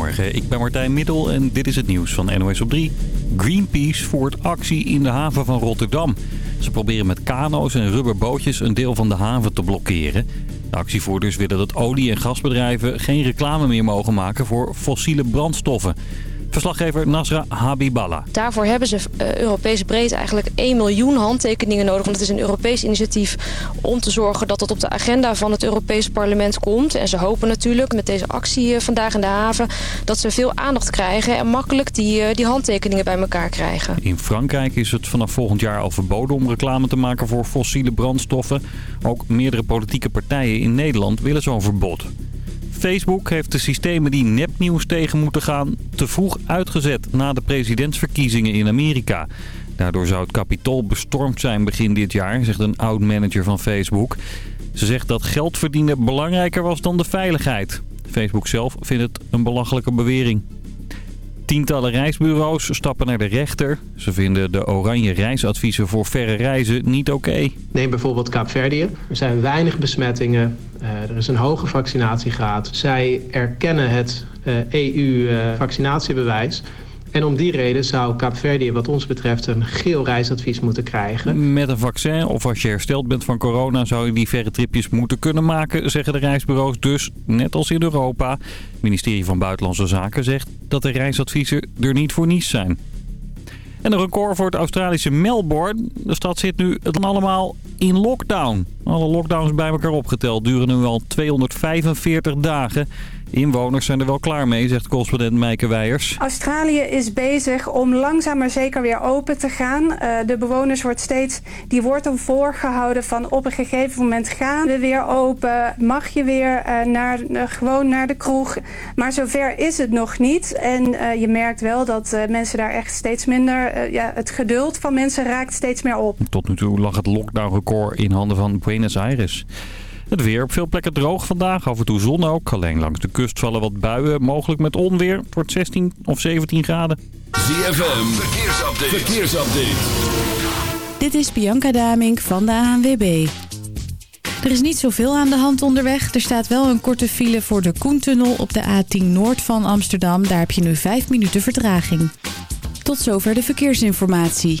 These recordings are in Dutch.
Goedemorgen, ik ben Martijn Middel en dit is het nieuws van NOS op 3. Greenpeace voert actie in de haven van Rotterdam. Ze proberen met kano's en rubberbootjes een deel van de haven te blokkeren. De actievoerders willen dat olie- en gasbedrijven geen reclame meer mogen maken voor fossiele brandstoffen. Verslaggever Nasra Habiballah. Daarvoor hebben ze uh, Europese breed eigenlijk 1 miljoen handtekeningen nodig. Want het is een Europees initiatief om te zorgen dat het op de agenda van het Europese parlement komt. En ze hopen natuurlijk met deze actie uh, vandaag in de haven dat ze veel aandacht krijgen en makkelijk die, uh, die handtekeningen bij elkaar krijgen. In Frankrijk is het vanaf volgend jaar al verboden om reclame te maken voor fossiele brandstoffen. Ook meerdere politieke partijen in Nederland willen zo'n verbod. Facebook heeft de systemen die nepnieuws tegen moeten gaan te vroeg uitgezet na de presidentsverkiezingen in Amerika. Daardoor zou het kapitool bestormd zijn begin dit jaar, zegt een oud-manager van Facebook. Ze zegt dat geld verdienen belangrijker was dan de veiligheid. Facebook zelf vindt het een belachelijke bewering. Tientallen reisbureaus stappen naar de rechter. Ze vinden de oranje reisadviezen voor verre reizen niet oké. Neem bijvoorbeeld Kaapverdië. Er zijn weinig besmettingen. Uh, er is een hoge vaccinatiegraad. Zij erkennen het EU-vaccinatiebewijs. En om die reden zou Kaapverdië wat ons betreft een geel reisadvies moeten krijgen. Met een vaccin of als je hersteld bent van corona zou je die verre tripjes moeten kunnen maken, zeggen de reisbureaus. Dus, net als in Europa. Het ministerie van Buitenlandse Zaken zegt dat de reisadviezen er niet voor niets zijn. En een record voor het Australische Melbourne. De stad zit nu het allemaal in lockdown. Alle lockdowns bij elkaar opgeteld duren nu al 245 dagen. Inwoners zijn er wel klaar mee, zegt correspondent Meike Weijers. Australië is bezig om langzaam maar zeker weer open te gaan. Uh, de bewoners wordt steeds, die wordt dan voorgehouden van op een gegeven moment gaan we weer open. Mag je weer uh, naar, uh, gewoon naar de kroeg. Maar zover is het nog niet. En je merkt wel dat mensen daar echt steeds minder, ja, het geduld van mensen raakt steeds meer op. Tot nu toe lag het lockdown-record in handen van Buenos Aires. Het weer op veel plekken droog vandaag. Af en toe zon ook. Alleen langs de kust vallen wat buien. Mogelijk met onweer. Het wordt 16 of 17 graden. ZFM. Verkeersupdate. Verkeersupdate. Dit is Bianca Damink van de ANWB. Er is niet zoveel aan de hand onderweg. Er staat wel een korte file voor de Koentunnel op de A10 Noord van Amsterdam. Daar heb je nu 5 minuten vertraging. Tot zover de verkeersinformatie.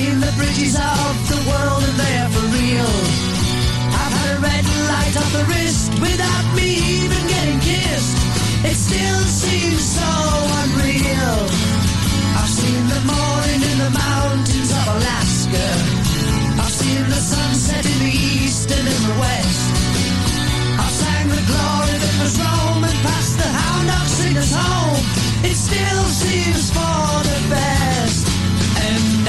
seen the bridges of the world and they're for real. I've had a red light on the wrist without me even getting kissed. It still seems so unreal. I've seen the morning in the mountains of Alaska. I've seen the sunset in the east and in the west. I've sang the glory that was Rome and passed the hound dog singers home. It still seems for the best. And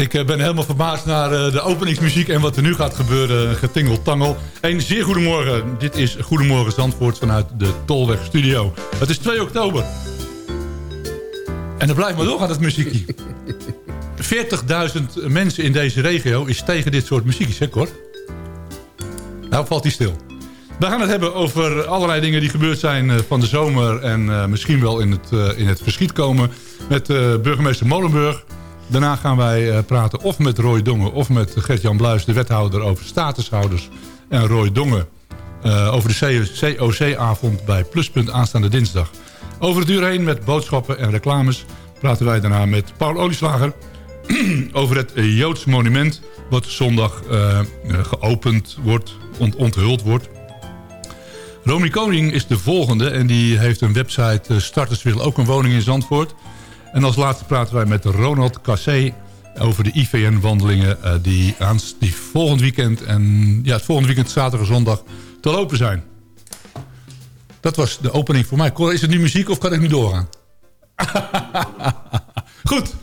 Ik eh, ben helemaal verbaasd naar eh, de openingsmuziek en wat er nu gaat gebeuren. Getingeltangel. Een zeer goedemorgen. Dit is Goedemorgen Zandvoort vanuit de Tolweg Studio. Het is 2 oktober. En er blijft maar doorgaan, dat muziekje. 40.000 mensen in deze regio is tegen dit soort muziekjes, hè Cor? Nou valt hij stil. We gaan het hebben over allerlei dingen die gebeurd zijn eh, van de zomer... en eh, misschien wel in het, eh, in het verschiet komen met eh, burgemeester Molenburg. Daarna gaan wij eh, praten of met Roy Dongen of met Gert-Jan Bluis... de wethouder over statushouders en Roy Dongen... eh, over de COC-avond bij Pluspunt aanstaande dinsdag. Over het uur heen met boodschappen en reclames... praten wij daarna met Paul Olieslager over het Joods monument... wat zondag eh, geopend wordt, ont- onthuld wordt... Romy Koning is de volgende en die heeft een website eh, Starters ook een woning in Zandvoort. En als laatste praten wij met Ronald Cassé over de IVN-wandelingen eh, die, die volgend weekend en ja, het volgende weekend zaterdag en zondag te lopen zijn. Dat was de opening voor mij. Cor, is het nu muziek of kan ik nu doorgaan? Goed.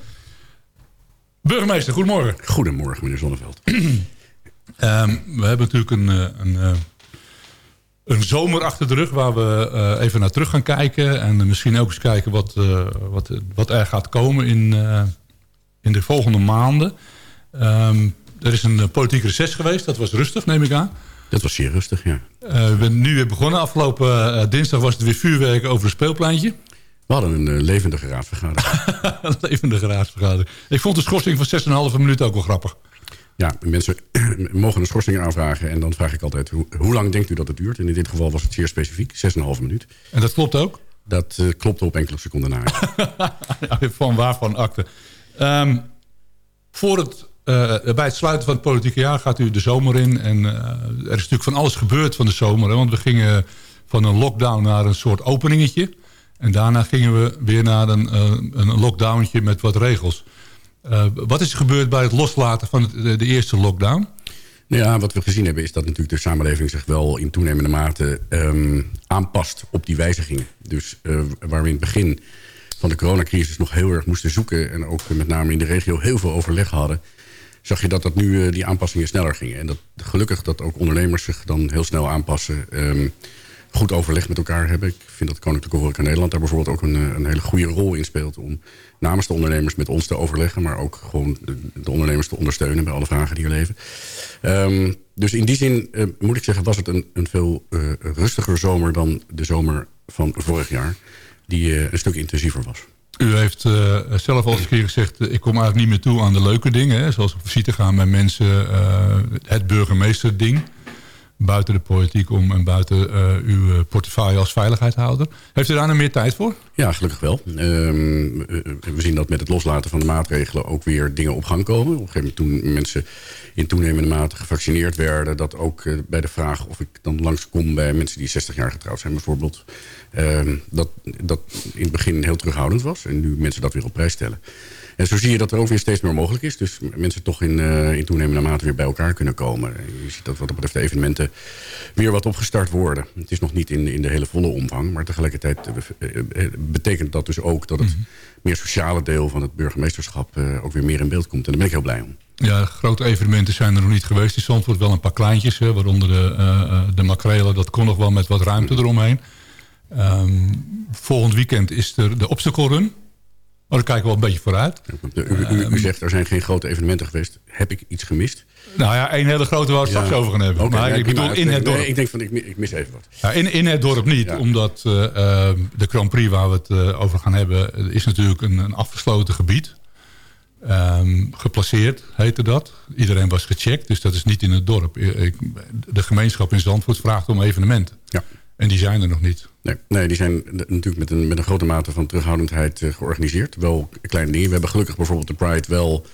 Burgemeester, goedemorgen. Goedemorgen, meneer Zonneveld. Ehm, we hebben natuurlijk een, eh, een, eh, een zomer achter de rug waar we eh, even naar terug gaan kijken. En misschien ook eens kijken wat, eh, wat, wat er gaat komen in, eh, in de volgende maanden. Ehm, er is een politiek reces geweest, dat was rustig neem ik aan. Dat was zeer rustig, ja. We zijn nu weer begonnen. Afgelopen dinsdag was het weer vuurwerk over het speelpleintje. We hadden een levendige raadsvergadering. een levendige raadsvergadering. Ik vond de schorsing van 6,5 minuten ook wel grappig. Ja, mensen mogen een schorsing aanvragen. En dan vraag ik altijd, hoe, hoe lang denkt u dat het duurt? En in dit geval was het zeer specifiek, 6,5 minuut. En dat klopt ook? Dat eh, klopte op enkele seconden na. Ja, van waarvan akte. Ehm, voor het, eh, bij het sluiten van het politieke jaar gaat u de zomer in. En eh, er is natuurlijk van alles gebeurd van de zomer. Hè, want we gingen van een lockdown naar een soort openingetje. En daarna gingen we weer naar een, een lockdowntje met wat regels. Eh, wat is er gebeurd bij het loslaten van de, eerste lockdown? Nou ja, wat we gezien hebben is dat natuurlijk de samenleving zich wel in toenemende mate ehm, aanpast op die wijzigingen. Dus eh, waar we in het begin van de coronacrisis nog heel erg moesten zoeken... en ook met name in de regio heel veel overleg hadden... zag je dat, dat nu eh, die aanpassingen sneller gingen. En dat gelukkig dat ook ondernemers zich dan heel snel aanpassen... Ehm, goed overleg met elkaar hebben. Ik vind dat Koninklijke Horeca Nederland daar bijvoorbeeld ook een, een hele goede rol in speelt... om namens de ondernemers met ons te overleggen... maar ook gewoon de, de ondernemers te ondersteunen bij alle vragen die er leven. Ehm, dus in die zin eh, moet ik zeggen was het een, een veel eh, rustiger zomer... dan de zomer van vorig jaar, die eh, een stuk intensiever was. U heeft zelf al eens een keer gezegd... ik kom eigenlijk niet meer toe aan de leuke dingen. Hè, zoals op visite gaan met mensen. het burgemeesterding. Buiten de politiek om en buiten eh, uw eh, portefeuille als veiligheidshouder. Heeft u daar nou meer tijd voor? Ja, gelukkig wel. Ehm, eh, we zien dat met het loslaten van de maatregelen ook weer dingen op gang komen. Op een gegeven moment toen mensen in toenemende mate gevaccineerd werden... dat ook bij de vraag of ik dan langskom bij mensen die 60 jaar getrouwd zijn bijvoorbeeld... ehm, dat, dat in het begin heel terughoudend was. En nu mensen dat weer op prijs stellen. En zo zie je dat er ook weer steeds meer mogelijk is. Dus mensen toch in, eh, in toenemende mate weer bij elkaar kunnen komen. Je ziet dat wat dat betreft de evenementen weer wat opgestart worden. Het is nog niet in, in de hele volle omvang. Maar tegelijkertijd eh, eh, betekent dat dus ook dat het meer sociale deel van het burgemeesterschap ook weer meer in beeld komt. En daar ben ik heel blij om. Ja, grote evenementen zijn er nog niet geweest. In Zandvoort wel een paar kleintjes. Hè, waaronder de, eh, de makrelen. Dat kon nog wel met wat ruimte eromheen. Ehm, volgend weekend is er de obstacle run. Oh, daar kijken we wel een beetje vooruit. U, u, u zegt er zijn geen grote evenementen geweest. Heb ik iets gemist? Nou ja, één hele grote waar we het straks over gaan hebben. Maar ja, ik bedoel in het dorp. Nee, ik denk van, ik, ik mis even wat. In, in het dorp niet, omdat eh, eh, de Grand Prix waar we het eh, over gaan hebben... eh, is natuurlijk een, een afgesloten gebied. Ehm, geplaceerd heette dat. Iedereen was gecheckt, dus dat is niet in het dorp. Eh, Ik, de gemeenschap in Zandvoort vraagt om evenementen. Ja. En die zijn er nog niet. Nee, nee die zijn natuurlijk met een, met een grote mate van terughoudendheid eh, georganiseerd. Wel kleine dingen. We hebben gelukkig bijvoorbeeld de Pride wel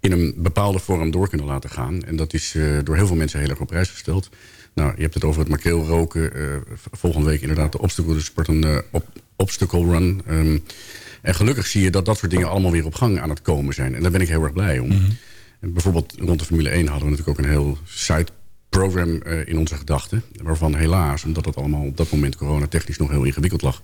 in een bepaalde vorm door kunnen laten gaan. En dat is eh, door heel veel mensen heel erg op prijs gesteld. Nou, je hebt het over het makreelroken. eh, v- volgende week inderdaad de obstacle sport, een eh, op, obstacle run. Ehm, en gelukkig zie je dat dat soort dingen allemaal weer op gang aan het komen zijn. En daar ben ik heel erg blij om. En bijvoorbeeld rond de Formule 1 hadden we natuurlijk ook een heel site program eh, in onze gedachten. Waarvan helaas, omdat het allemaal op dat moment coronatechnisch nog heel ingewikkeld lag...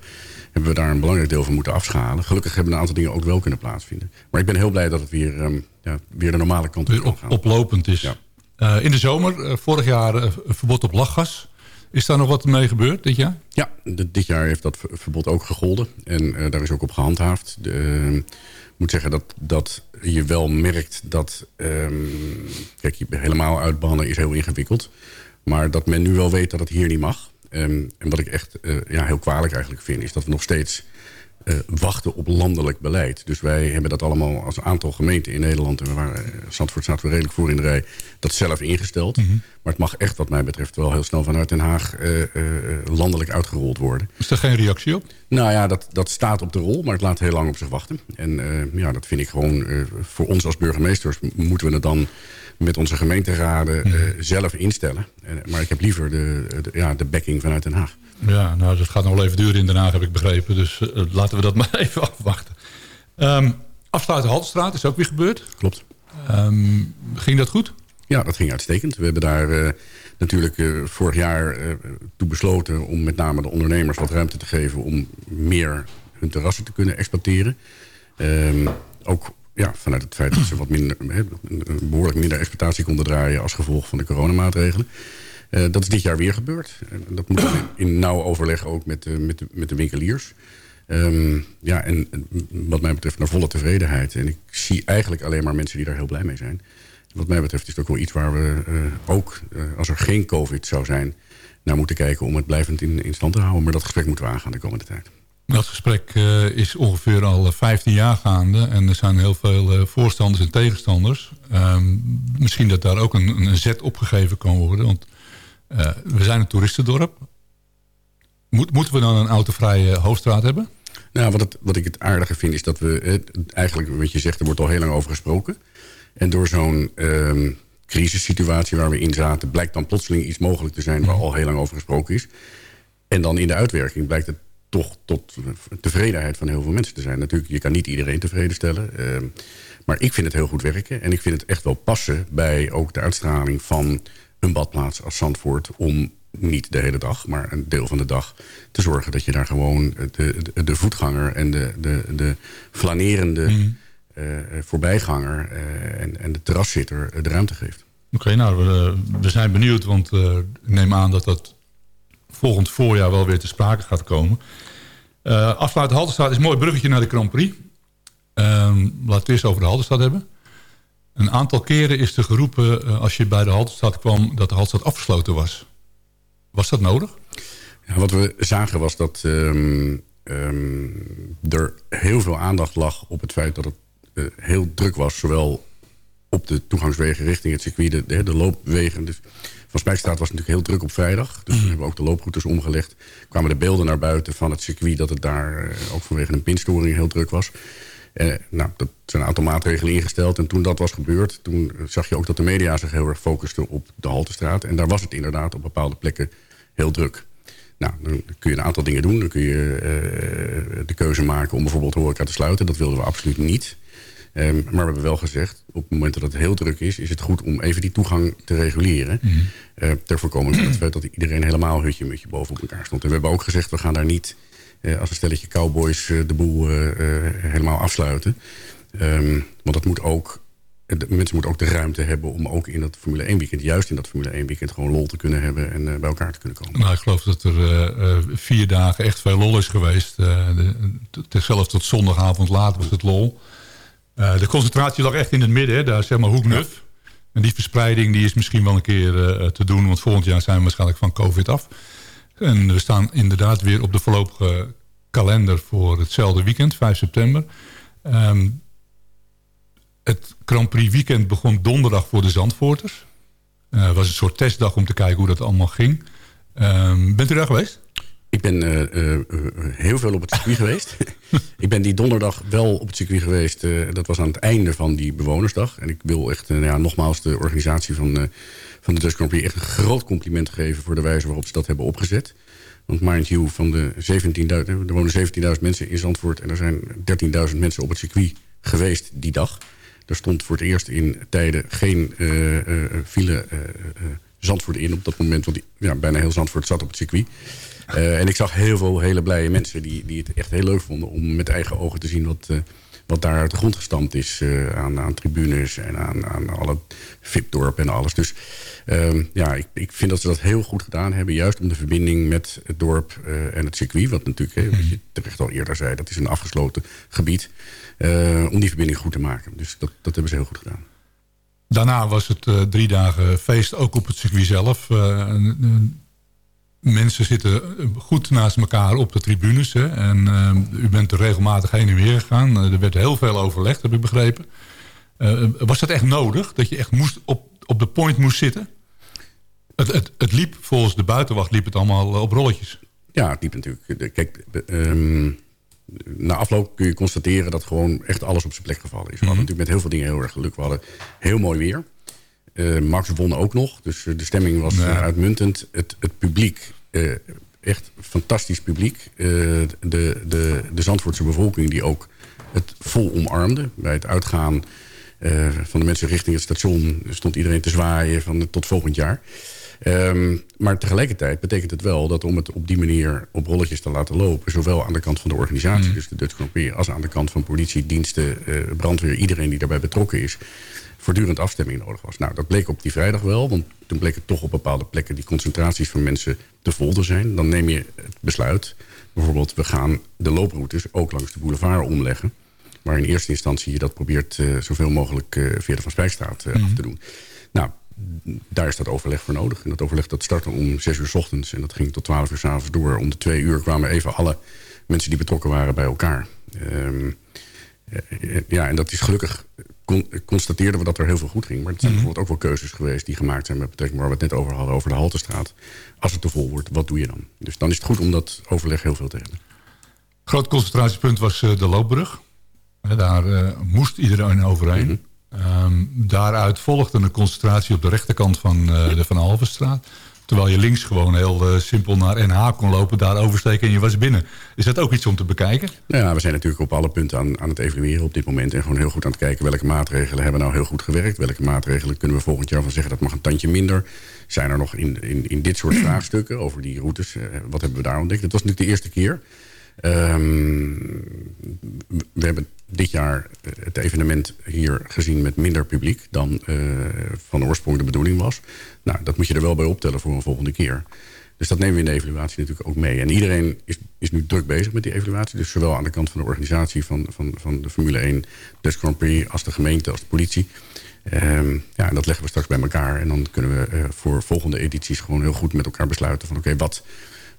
hebben we daar een belangrijk deel van moeten afschalen. Gelukkig hebben een aantal dingen ook wel kunnen plaatsvinden. Maar ik ben heel blij dat het weer, ehm, ja, weer de normale kant op Weer kan op, gaan. oplopend is. Eh, in de zomer, eh, vorig jaar verbod op lachgas. Is daar nog wat mee gebeurd dit jaar? Ja, dit jaar heeft dat ver- verbod ook gegolden. En daar is ook op gehandhaafd. De, eh, ik moet zeggen dat, dat je wel merkt dat... ehm, kijk, helemaal uitbannen is heel ingewikkeld. Maar dat men nu wel weet dat het hier niet mag. Ehm, en wat ik echt eh, ja, heel kwalijk eigenlijk vind... is dat we nog steeds eh, wachten op landelijk beleid. Dus wij hebben dat allemaal als aantal gemeenten in Nederland... en we waren, eh, Zandvoort staat weer redelijk voor in de rij... dat zelf ingesteld. Maar het mag echt wat mij betreft wel heel snel vanuit Den Haag... eh, eh, landelijk uitgerold worden. Is er geen reactie op? Nou ja, dat, dat staat op de rol, maar het laat heel lang op zich wachten. En eh, ja, dat vind ik gewoon... eh, voor ons als burgemeesters moeten we het dan met onze gemeenteraden eh, zelf instellen. Eh, maar ik heb liever de, de, ja, de backing vanuit Den Haag. Ja, nou, dat gaat nog wel even duren in Den Haag, heb ik begrepen. Dus eh, laten we dat maar even afwachten. Ehm afsluiten Haltestraat is ook weer gebeurd. Klopt. Ehm, ging dat goed? Ja, dat ging uitstekend. We hebben daar eh, natuurlijk eh, vorig jaar eh, toe besloten... om met name de ondernemers wat ruimte te geven... om meer hun terrassen te kunnen exploiteren. Ehm, ook ja, vanuit het feit dat ze wat minder, behoorlijk minder exploitatie konden draaien... als gevolg van de coronamaatregelen. Dat is dit jaar weer gebeurd. Dat moet in, nauw overleg ook met, de- met, de, met de winkeliers. Ehm, ja, en wat mij betreft naar volle tevredenheid. En ik zie eigenlijk alleen maar mensen die daar heel blij mee zijn. Wat mij betreft is het ook wel iets waar we eh, ook, eh, als er geen covid zou zijn... naar moeten kijken om het blijvend in, in stand te houden. Maar dat gesprek moeten we aangaan de komende tijd. Dat gesprek eh, is ongeveer al eh, 15 jaar gaande. En er zijn heel veel voorstanders en tegenstanders. Ehm, misschien dat daar ook een, een zet opgegeven kan worden. Want we zijn een toeristendorp. Moet, moeten we dan een autovrije hoofdstraat hebben? Nou, wat, het, wat ik het aardige vind is dat we... eigenlijk, wat je zegt, er wordt al heel lang over gesproken. En door zo'n ehm, crisissituatie waar we in zaten... blijkt dan plotseling iets mogelijk te zijn waar al heel lang over gesproken is. En dan in de uitwerking blijkt het toch tot tevredenheid van heel veel mensen te zijn. Natuurlijk, je kan niet iedereen tevreden stellen. ehm, maar ik vind het heel goed werken. En ik vind het echt wel passen bij ook de uitstraling van een badplaats als Zandvoort... om niet de hele dag, maar een deel van de dag te zorgen... dat je daar gewoon de, de, de voetganger en de, de, de flanerende eh, voorbijganger... eh, en, en de terraszitter eh, de ruimte geeft. Oké, nou, we, we zijn benieuwd. Want eh, ik neem aan dat dat volgend voorjaar wel weer te sprake gaat komen. Eh afsluiten Halterstraat is een mooi bruggetje naar de Grand Prix. Ehm, laten we het eerst over de Halterstad hebben. Een aantal keren is er geroepen eh, als je bij de Halterstad kwam... dat de Halterstad afgesloten was. Was dat nodig? Ja, wat we zagen was dat ehm, ehm, er heel veel aandacht lag op het feit dat het eh, heel druk was. Zowel op de toegangswegen richting het circuit, de, de, de loopwegen. Dus van Spijkstraat was natuurlijk heel druk op vrijdag. Dus hebben we ook de looproutes omgelegd. Kwamen de beelden naar buiten van het circuit... dat het daar eh, ook vanwege een pinstoring heel druk was. Eh, nou, dat zijn een aantal maatregelen ingesteld. En toen dat was gebeurd, toen eh, zag je ook dat de media zich heel erg focuste op de Haltestraat. En daar was het inderdaad op bepaalde plekken heel druk. Nou, dan kun je een aantal dingen doen. Dan kun je eh, de keuze maken om bijvoorbeeld horeca te sluiten. Dat wilden we absoluut niet. Ehm, maar we hebben wel gezegd, op het moment dat het heel druk is... is het goed om even die toegang te reguleren. eh, ter voorkoming van het feit dat iedereen helemaal hutje-mutje boven op elkaar stond. En we hebben ook gezegd, we gaan daar niet eh, als een stelletje cowboys eh, de boel helemaal afsluiten. Ehm, want dat moet ook, de mensen moeten ook de ruimte hebben om ook in dat Formule 1 weekend... juist in dat Formule 1 weekend gewoon lol te kunnen hebben en bij elkaar te kunnen komen. Nou, ik geloof dat er vier dagen echt veel lol is geweest. Eh, de, zelfs tot zondagavond laat was het lol. Eh, de concentratie lag echt in het midden, hè, daar is zeg maar hoeknuf. En die verspreiding die is misschien wel een keer eh, te doen... want volgend jaar zijn we waarschijnlijk van covid af. En we staan inderdaad weer op de voorlopige kalender voor hetzelfde weekend, 5 september. Ehm, het Grand Prix weekend begon donderdag voor de Zandvoorters. Eh, Het was een soort testdag om te kijken hoe dat allemaal ging. Ehm, bent u daar geweest? Ik ben eh, eh, eh, heel veel op het circuit geweest. ik ben die donderdag wel op het circuit geweest. dat was aan het einde van die bewonersdag. En ik wil echt eh, ja, nogmaals de organisatie van, van de Dutch Grand Prix... echt een groot compliment geven voor de wijze waarop ze dat hebben opgezet. Want mind you, van de 17.000, er wonen 17.000 mensen in Zandvoort... en er zijn 13.000 mensen op het circuit geweest die dag. Er stond voor het eerst in tijden geen file Zandvoort in op dat moment. Want ja, bijna heel Zandvoort zat op het circuit. Eh, en ik zag heel veel hele blije mensen die, die het echt heel leuk vonden... om met eigen ogen te zien wat, eh, wat daar uit de grond gestampt is... eh, aan, aan tribunes en aan, aan alle VIP-dorp en alles. Dus ehm, ja, ik, ik vind dat ze dat heel goed gedaan hebben. Juist om de verbinding met het dorp en het circuit... wat natuurlijk, hè, wat je terecht al eerder zei... dat is een afgesloten gebied... om die verbinding goed te maken. Dus dat, dat hebben ze heel goed gedaan. Daarna was het eh, drie dagen feest, ook op het circuit zelf. Eh, en, mensen zitten eh, goed naast elkaar op de tribunes. Hè, en u bent er regelmatig heen en weer gegaan. Er werd heel veel overlegd, heb ik begrepen. Was dat echt nodig? Dat je echt moest op, op de point moest zitten? Het, het, het liep, volgens de buitenwacht, liep het allemaal op rolletjes. Ja, het liep natuurlijk. Kijk, ehm, na afloop kun je constateren dat gewoon echt alles op zijn plek gevallen is. We hadden natuurlijk met heel veel dingen heel erg geluk. We hadden heel mooi weer. Eh, Max won ook nog, dus eh, de stemming was Ja. eh, uitmuntend. Het, het publiek, echt fantastisch publiek. De, de, de Zandvoortse bevolking die ook het vol omarmde. Bij het uitgaan van de mensen richting het station stond iedereen te zwaaien van tot volgend jaar. Ehm, maar tegelijkertijd betekent het wel dat om het op die manier op rolletjes te laten lopen... zowel aan de kant van de organisatie, dus de Dutch Grand Prix... als aan de kant van politie, diensten, eh, brandweer, iedereen die daarbij betrokken is... voortdurend afstemming nodig was. Nou, dat bleek op die vrijdag wel, want toen bleek het toch op bepaalde plekken... die concentraties van mensen te vol te zijn. Dan neem je het besluit, bijvoorbeeld we gaan de looproutes ook langs de boulevard omleggen... waar in eerste instantie je dat probeert eh, zoveel mogelijk via de Van Spijkstraat af te doen. Nou, daar is dat overleg voor nodig. En dat overleg dat startte om zes uur 's ochtends. En dat ging tot twaalf uur 's avonds door. Om de twee uur kwamen even alle mensen die betrokken waren bij elkaar. Ehm, eh, ja, en dat is gelukkig... Con constateerden we dat er heel veel goed ging. Maar het zijn bijvoorbeeld ook wel keuzes geweest die gemaakt zijn... met betrekking waar we het net over hadden, over de Haltestraat. Als het te vol wordt, wat doe je dan? Dus dan is het goed om dat overleg heel veel te hebben. Groot concentratiepunt was eh, de loopbrug. Daar eh, moest iedereen overheen. Ehm, daaruit volgde een concentratie op de rechterkant van eh, de Van Alvenstraat. Terwijl je links gewoon heel eh, simpel naar NH kon lopen, daar oversteken en je was binnen. Is dat ook iets om te bekijken? Nou ja, we zijn natuurlijk op alle punten aan, aan het evalueren op dit moment. En gewoon heel goed aan het kijken welke maatregelen hebben nou heel goed gewerkt. Welke maatregelen kunnen we volgend jaar van zeggen dat mag een tandje minder. Zijn er nog in, in, in dit soort vraagstukken over die routes, eh, wat hebben we daar ontdekt? Het was natuurlijk de eerste keer. Ehm, we hebben dit jaar het evenement hier gezien met minder publiek dan eh, van oorsprong de bedoeling was. Nou, dat moet je er wel bij optellen voor een volgende keer. Dus dat nemen we in de evaluatie natuurlijk ook mee. En iedereen is, is nu druk bezig met die evaluatie. Dus zowel aan de kant van de organisatie van, van, van de Formule 1, Dutch Grand Prix... als de gemeente, als de politie. Ehm, ja, en dat leggen we straks bij elkaar. En dan kunnen we eh, voor volgende edities gewoon heel goed met elkaar besluiten... van oké, wat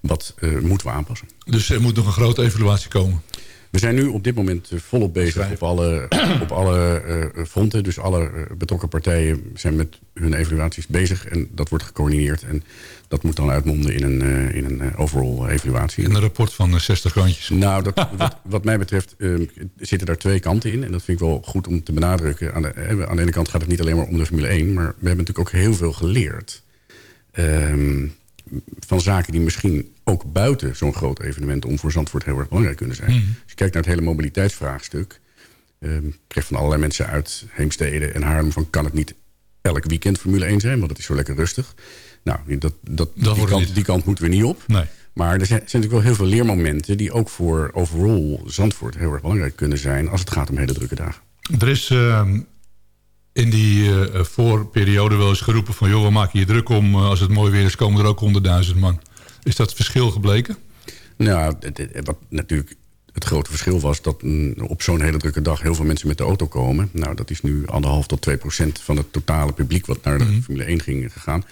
eh, moeten we aanpassen? Dus er moet nog een grote evaluatie komen. We zijn nu op dit moment eh, volop bezig op alle, op alle eh, fronten. Dus alle betrokken partijen zijn met hun evaluaties bezig. En dat wordt gecoördineerd. En dat moet dan uitmonden in een, in een overall evaluatie. In een rapport van eh, 60 randjes. Nou, dat, wat, wat mij betreft eh, zitten daar twee kanten in. En dat vind ik wel goed om te benadrukken. Aan de, aan de ene kant gaat het niet alleen maar om de Formule 1. Maar we hebben natuurlijk ook heel veel geleerd. Ehm, van zaken die misschien ook buiten zo'n groot evenement... om voor Zandvoort heel erg belangrijk kunnen zijn. Mhm. Als je kijkt naar het hele mobiliteitsvraagstuk... ehm ik kreeg van allerlei mensen uit Heemstede en Haarlem... van kan het niet elk weekend Formule 1 zijn, want het is zo lekker rustig. Nou, dat, dat, kant, die kant moeten we niet op. Nee. Maar er zijn, zijn natuurlijk wel heel veel leermomenten... die ook voor overall Zandvoort heel erg belangrijk kunnen zijn... als het gaat om hele drukke dagen. Er is ehm, in die eh, voorperiode wel eens geroepen van... joh, we maken je druk om, eh, als het mooi weer is... komen er ook honderdduizend man. Is dat verschil gebleken? Nou, wat natuurlijk het grote verschil was... dat mm, op zo'n hele drukke dag heel veel mensen met de auto komen. Nou, dat is nu anderhalf tot twee procent van het totale publiek... wat naar de Formule 1 ging gegaan.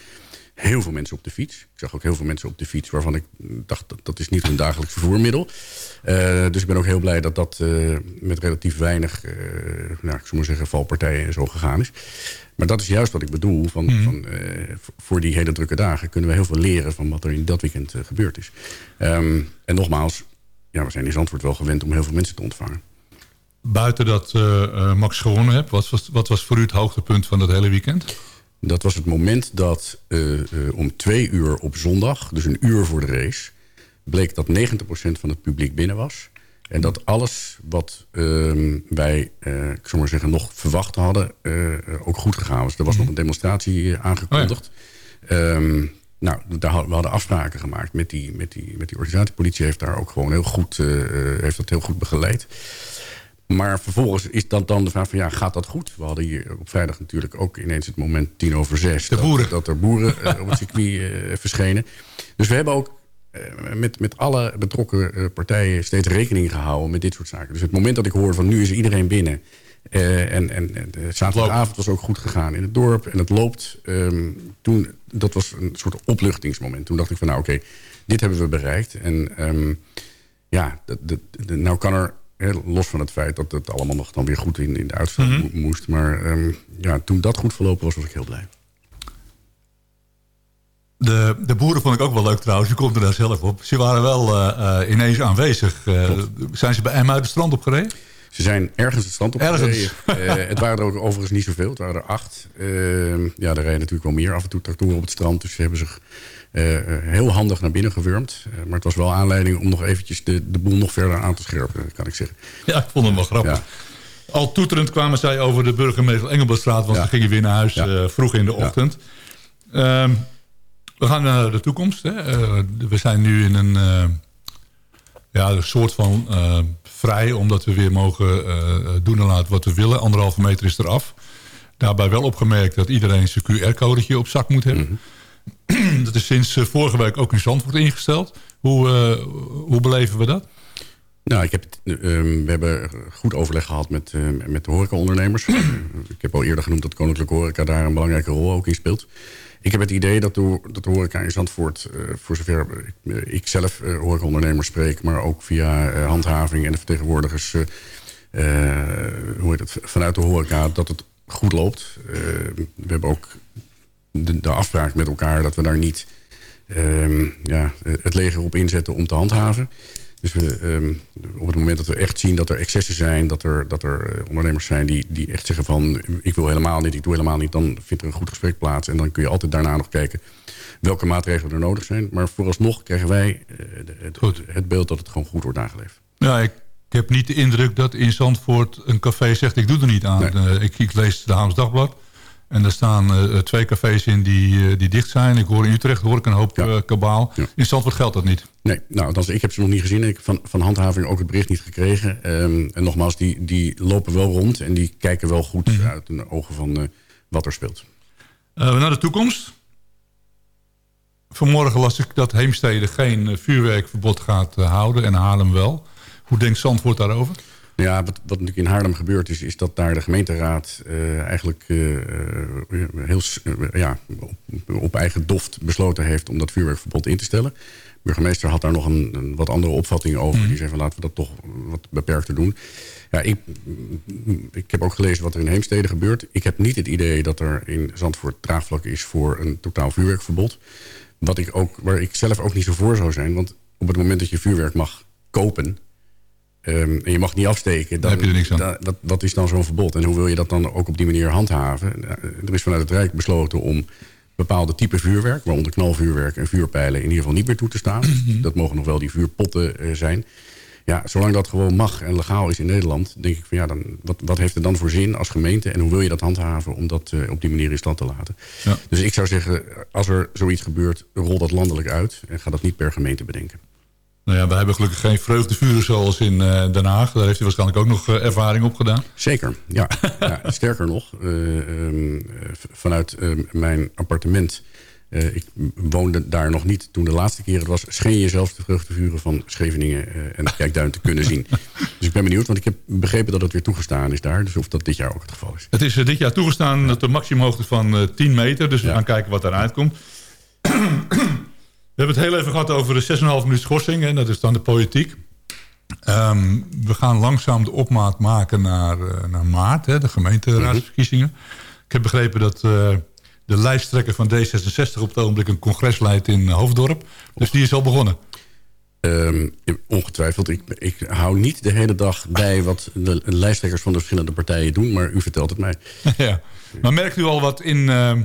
Heel veel mensen op de fiets. Ik zag ook heel veel mensen op de fiets... waarvan ik dacht, dat, dat is niet hun dagelijks vervoermiddel. Eh, dus ik ben ook heel blij dat dat eh, met relatief weinig... eh nou, ik zou maar zeggen, valpartijen en zo gegaan is. Maar dat is juist wat ik bedoel. Van, van, v- voor die hele drukke dagen kunnen we heel veel leren... van wat er in dat weekend gebeurd is. Ehm, en nogmaals, ja, we zijn in Zandvoort wel gewend... om heel veel mensen te ontvangen. Buiten dat Max gewonnen hebt... Wat was, wat was voor u het hoogtepunt van dat hele weekend? Dat was het moment dat eh, eh, om twee uur op zondag... dus een uur voor de race... bleek dat 90% van het publiek binnen was... En dat alles wat ehm, wij, eh, ik zou maar zeggen, nog verwacht hadden... ook goed gegaan was. Er was nog een demonstratie aangekondigd. Ehm, nou, daar hadden, we hadden afspraken gemaakt met die, met die, met die organisatie. De politie heeft daar ook gewoon heel goed, heeft dat heel goed begeleid. Maar vervolgens is dat dan de vraag van ja, gaat dat goed? We hadden hier op vrijdag natuurlijk ook ineens het moment tien over zes... dat, er boeren eh, op het circuit eh, verschenen. Dus we hebben ook eh, met, met alle betrokken partijen steeds rekening gehouden met dit soort zaken. Dus het moment dat ik hoor van nu is iedereen binnen... en, en, de zaterdagavond was ook goed gegaan in het dorp en het loopt. ehm, toen, dat was een soort opluchtingsmoment. Toen dacht ik van nou oké, dit hebben we bereikt. En ehm, ja, dat, dat- nou kan er, hè, los van het feit dat het allemaal nog dan weer goed in, in de uitslag mo- moest. Maar ehm, ja, toen dat goed verlopen was, was ik heel blij. De, de boeren vond ik ook wel leuk trouwens. Je komt er daar zelf op. Ze waren wel eh, eh, ineens aanwezig. Eh, zijn ze bij Emma uit het strand opgereden? Ze zijn ergens het strand op Ergens. gereden. Eh, het waren er ook overigens niet zoveel. Het waren er acht. Ehm, ja, er rijden natuurlijk wel meer af en toe tractoren op het strand. Dus ze hebben zich eh, eh, heel handig naar binnen gewurmd. Eh, maar het was wel aanleiding om nog eventjes de, de boel nog verder aan te scherpen, kan ik zeggen. Ja, ik vond hem wel grappig. Al toeterend kwamen zij over de burgemeester Engelbertstraat... want ze gingen weer naar huis vroeg in de ochtend. Ehm, we gaan naar de toekomst. Hè. We zijn nu in een, ja, een soort van vrij... omdat we weer mogen doen en laten wat we willen. Anderhalve meter is eraf. Daarbij wel opgemerkt dat iedereen zijn QR-codetje op zak moet hebben. dat is sinds eh, vorige week ook in Zandvoort ingesteld. Hoe, eh, hoe beleven we dat? Nou, ik heb, het, eh, we hebben goed overleg gehad met, eh, met de horecaondernemers. ik heb al eerder genoemd dat Koninklijke Horeca daar een belangrijke rol ook in speelt. Ik heb het idee dat de, dat de horeca in Zandvoort, voor zover ik, zelf horecaondernemers spreek... maar ook via handhaving en de vertegenwoordigers hoe heet het, vanuit de horeca... dat het goed loopt. We hebben ook de, de afspraak met elkaar dat we daar niet ehm, ja, het leger op inzetten om te handhaven. Dus we, ehm, op het moment dat we echt zien dat er excessen zijn... dat er, dat er eh, ondernemers zijn die, die echt zeggen van... ik wil helemaal niet, ik doe helemaal niet... dan vindt er een goed gesprek plaats. En dan kun je altijd daarna nog kijken welke maatregelen er nodig zijn. Maar vooralsnog krijgen wij eh, het, beeld dat het gewoon goed wordt nageleefd. Ja, ik, ik heb niet de indruk dat in Zandvoort een café zegt... ik doe er niet aan. Eh, ik, ik lees de Haams Dagblad. En daar staan eh, twee cafés in die, eh, die dicht zijn. Ik hoor in Utrecht hoor ik een hoop eh, kabaal. In Zandvoort geldt dat niet. Nee, nou, althans, ik heb ze nog niet gezien. Ik heb van, van handhaving ook het bericht niet gekregen. Ehm, en nogmaals, die, die lopen wel rond en die kijken wel goed uit de ogen van eh, wat er speelt. Eh, naar de toekomst. Vanmorgen las ik dat Heemstede geen eh, vuurwerkverbod gaat eh, houden. En Haarlem wel. Hoe denkt Zandvoort daarover? Ja, wat, wat natuurlijk in Haarlem gebeurd is... is dat daar de gemeenteraad eh, eigenlijk eh, eh, heel, ja, op, op eigen doft besloten heeft... om dat vuurwerkverbod in te stellen. De burgemeester had daar nog een, een wat andere opvatting over. Die zei van laten we dat toch wat beperkter doen. Ja, ik, ik heb ook gelezen wat er in Heemstede gebeurt. Ik heb niet het idee dat er in Zandvoort draagvlak is... voor een totaal vuurwerkverbod. Wat ik ook, waar ik zelf ook niet zo voor zou zijn. Want op het moment dat je vuurwerk mag kopen... Ehm, en je mag niet afsteken, dan, heb je er niks aan. da- wat, wat is dan zo'n verbod? En hoe wil je dat dan ook op die manier handhaven? Nou, Er is vanuit het Rijk besloten om bepaalde type vuurwerk... waaronder knalvuurwerk en vuurpijlen in ieder geval niet meer toe te staan. dat mogen nog wel die vuurpotten eh, zijn. Ja, zolang dat gewoon mag en legaal is in Nederland... denk ik van ja, dan, wat, wat heeft het dan voor zin als gemeente... en hoe wil je dat handhaven om dat eh, op die manier in stand te laten? Ja. Dus ik zou zeggen, als er zoiets gebeurt... rol dat landelijk uit en ga dat niet per gemeente bedenken. Nou ja, we hebben gelukkig geen vreugdevuren zoals in eh, Den Haag. Daar heeft hij waarschijnlijk ook nog eh, ervaring op gedaan. Zeker, ja. ja sterker nog, eh, ehm, eh, vanuit ehm, mijn appartement... ik woonde daar nog niet toen de laatste keer het was... scheen je zelfs de vreugdevuren van Scheveningen en de Kijkduin te kunnen zien. Dus ik ben benieuwd, want ik heb begrepen dat het weer toegestaan is daar. Dus of dat dit jaar ook het geval is. Het is dit jaar toegestaan dat de maximumhoogte van eh 10 meter. Dus we gaan kijken wat daaruit komt. We hebben het heel even gehad over de 6,5 minuut schorsing. En dat is dan de politiek. Ehm, we gaan langzaam de opmaat maken naar, eh, naar maart. Hè, de gemeenteraadsverkiezingen. Ik heb begrepen dat eh, de lijsttrekker van D66 op het ogenblik een congres leidt in Hoofddorp. Dus die is al begonnen. Ehm, ongetwijfeld. Ik, ik hou niet de hele dag bij wat de lijsttrekkers van de verschillende partijen doen. Maar u vertelt het mij. ja. Maar merkt u al wat in, eh,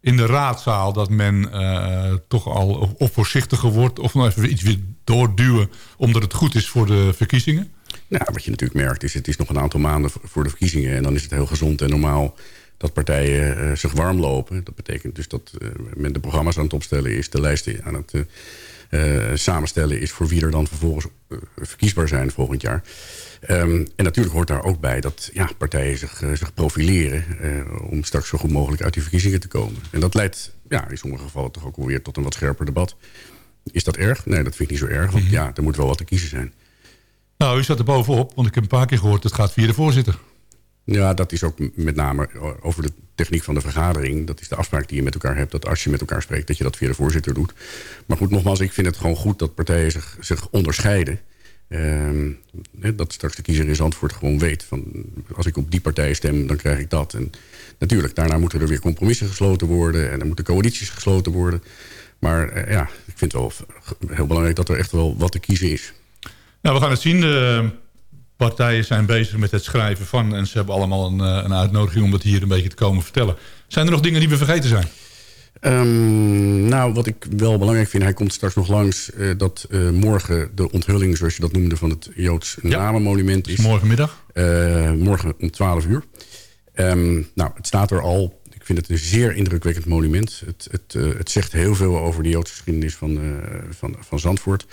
in de raadzaal... dat men eh, toch al of, of voorzichtiger wordt... of nog even iets weer doorduwen... omdat het goed is voor de verkiezingen? Nou, wat je natuurlijk merkt is, het is nog een aantal maanden voor de verkiezingen. En dan is het heel gezond en normaal dat partijen eh, zich warm lopen. Dat betekent dus dat eh, men de programma's aan het opstellen is... de lijsten aan het samenstellen is... voor wie er dan vervolgens verkiesbaar zijn volgend jaar. Ehm, en natuurlijk hoort daar ook bij dat ja, partijen zich, eh, zich profileren... eh, om straks zo goed mogelijk uit die verkiezingen te komen. En dat leidt ja, in sommige gevallen toch ook weer tot een wat scherper debat. Is dat erg? Nee, dat vind ik niet zo erg. Want ja, er moet wel wat te kiezen zijn. Nou, u staat er bovenop, want ik heb een paar keer gehoord... het gaat via de voorzitter. Ja, dat is ook met name over de techniek van de vergadering. Dat is de afspraak die je met elkaar hebt. Dat als je met elkaar spreekt, dat je dat via de voorzitter doet. Maar goed, nogmaals, ik vind het gewoon goed dat partijen zich, zich onderscheiden. Ehm, dat straks de kiezer in Zandvoort gewoon weet. Van, als ik op die partij stem, dan krijg ik dat. En natuurlijk, daarna moeten er weer compromissen gesloten worden. En er moeten coalities gesloten worden. Maar eh, ja, ik vind het wel heel belangrijk dat er echt wel wat te kiezen is. Nou, we gaan het zien. De partijen zijn bezig met het schrijven van... en ze hebben allemaal een, eh, een uitnodiging om dat hier een beetje te komen vertellen. Zijn er nog dingen die we vergeten zijn? Ehm, nou, wat ik wel belangrijk vind, hij komt straks nog langs... eh, dat eh, morgen de onthulling, zoals je dat noemde... van het Joods Namenmonument is. Morgenmiddag? Eh, morgen om 12 uur. Ehm, nou, het staat er al. Ik vind het een zeer indrukwekkend monument. Het, het, het zegt heel veel over de Joodse geschiedenis van, van, van Zandvoort.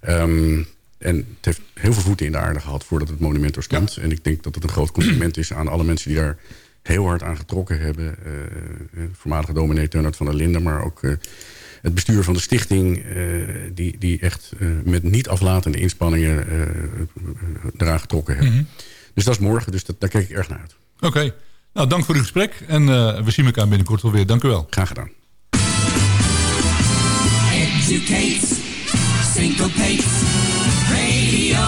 Ehm, en het heeft heel veel voeten in de aarde gehad voordat het monument er stond. En ik denk dat het een groot compliment is aan alle mensen die daar heel hard aan getrokken hebben. Eh, eh, voormalige dominee Teunert van der Linden, maar ook eh, het bestuur van de stichting... eh, die, die echt eh, met niet aflatende inspanningen eh, eraan getrokken hebben. Mhm. Dus dat is morgen, dus dat, daar kijk ik erg naar uit. Oké. Nou, dank voor uw gesprek. En eh, we zien elkaar binnenkort wel weer. Dank u wel. Graag gedaan. Syncopates, radio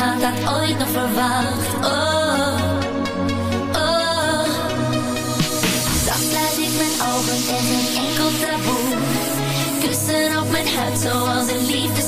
had dat ooit nog verwacht? Oh, oh. Zacht sluit ik mijn ogen en geen enkel taboe. Kussen op mijn huid zoals een liefdestattoo.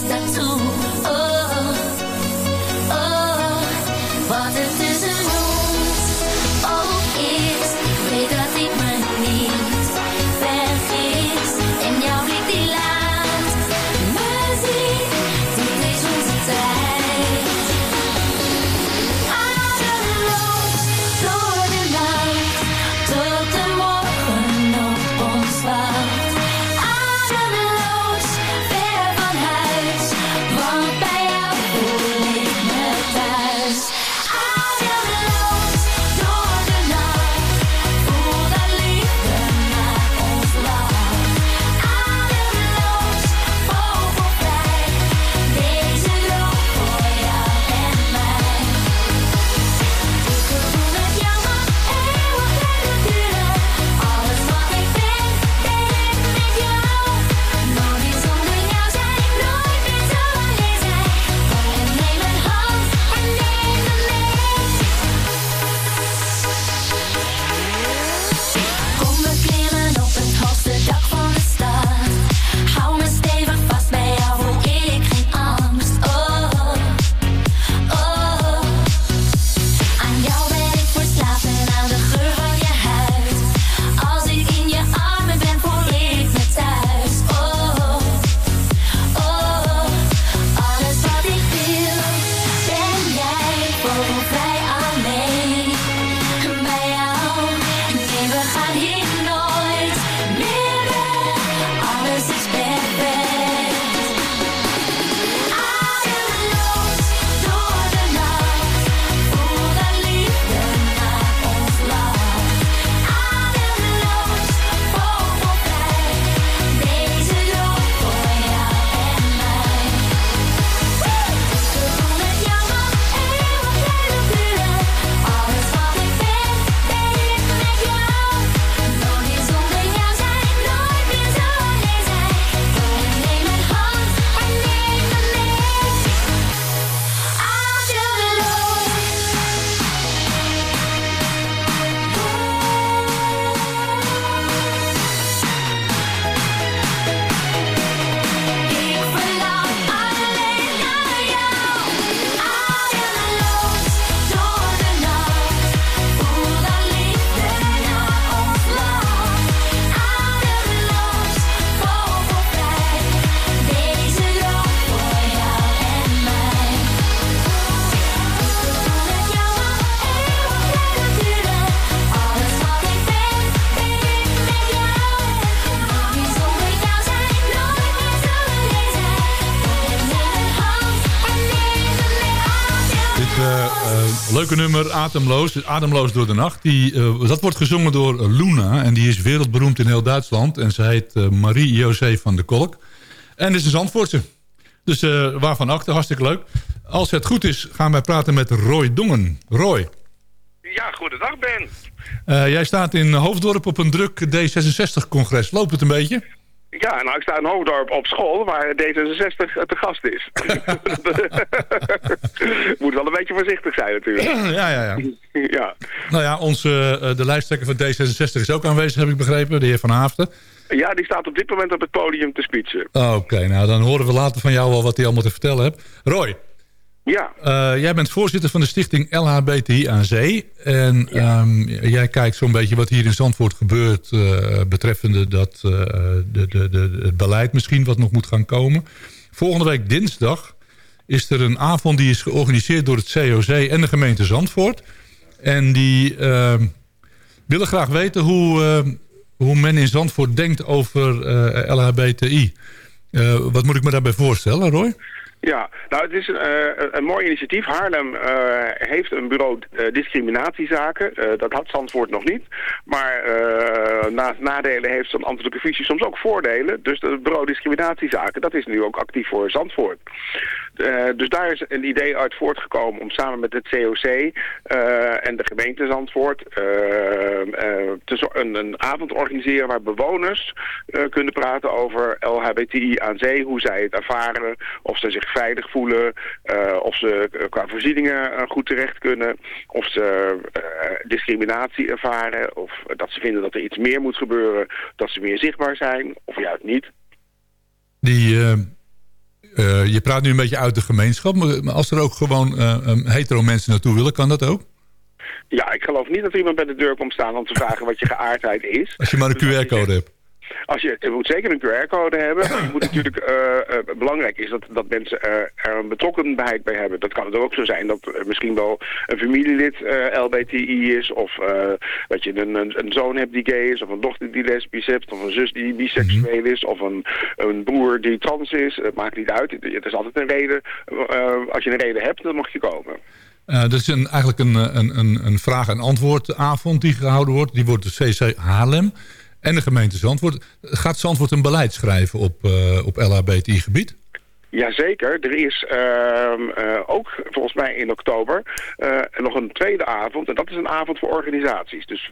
Leuke nummer, Ademloos. Ademloos door de nacht. Die, eh, dat wordt gezongen door Luna. En die is wereldberoemd in heel Duitsland. En ze heet eh, Marie-José van de Kolk. En is een Zandvoortse. Dus eh, waarvan achter, hartstikke leuk. Als het goed is, gaan wij praten met Roy Dongen. Roy, Ja, goedendag Ben. jij staat in Hoofddorp op een druk D66-congres. Loopt het een beetje? Ja, nou ik sta in Hoofddorp op school waar D66 te gast is. Moet wel een beetje voorzichtig zijn natuurlijk. Ja, ja, ja. ja. Nou ja, onze, eh, de lijsttrekker van D66 is ook aanwezig, heb ik begrepen. De heer Van Haafden. ja, die staat op dit moment op het podium te speechen. Oké, nou dan horen we later van jou wel wat hij allemaal te vertellen hebt. Roy, Ja, eh, jij bent voorzitter van de stichting LHBTI aan Zee. En ehm, jij kijkt zo'n beetje wat hier in Zandvoort gebeurt... eh, betreffende dat, eh, de, de, de, het beleid misschien wat nog moet gaan komen. Volgende week dinsdag is er een avond die is georganiseerd door het COC en de gemeente Zandvoort. En die ehm, willen graag weten hoe, eh, hoe men in Zandvoort denkt over LHBTI. Wat moet ik me daarbij voorstellen, Roy? Ja, nou het is een, eh, een mooi initiatief. Haarlem eh, heeft een bureau eh, discriminatiezaken. Dat had Zandvoort nog niet. Maar naast nadelen heeft zo'n ambtelijke fusie soms ook voordelen. Dus het bureau discriminatiezaken, dat is nu ook actief voor Zandvoort. Eh, dus daar is een idee uit voortgekomen om samen met het COC eh, en de gemeente Zandvoort eh, te een, een avond te organiseren waar bewoners kunnen praten over LHBTI aan zee, hoe zij het ervaren, of ze zich veilig voelen, of ze qua voorzieningen goed terecht kunnen, of ze discriminatie ervaren, of dat ze vinden dat er iets meer moet gebeuren, dat ze meer zichtbaar zijn, of juist niet. Die, eh, je praat nu een beetje uit de gemeenschap. Maar als er ook gewoon eh, um, hetero mensen naartoe willen, kan dat ook? Ja, ik geloof niet dat er iemand bij de deur komt staan om te vragen wat je geaardheid is. Als je maar een QR-code hebt. Als je, je moet zeker een QR-code hebben. Maar je moet natuurlijk, eh, eh, belangrijk is dat, dat mensen er, er een betrokkenheid bij hebben. Dat kan het ook zo zijn dat misschien wel een familielid eh, LBTI is. Of eh, dat je een, een, een zoon hebt die gay is. Of een dochter die lesbisch heeft. Of een zus die biseksueel is. Of een, een broer die trans is. Het maakt niet uit. Het is altijd een reden. Eh, als je een reden hebt, dan mag je komen. Eh, dat is een, eigenlijk een, eh, een, een, een vraag- en antwoordavond die gehouden wordt. Die wordt de CC Haarlem en de gemeente Zandvoort. Gaat Zandvoort een beleid schrijven op, uh, op LHBTI-gebied? Jazeker, er is uh, uh, ook volgens mij in oktober uh, nog een tweede avond. En dat is een avond voor organisaties. Dus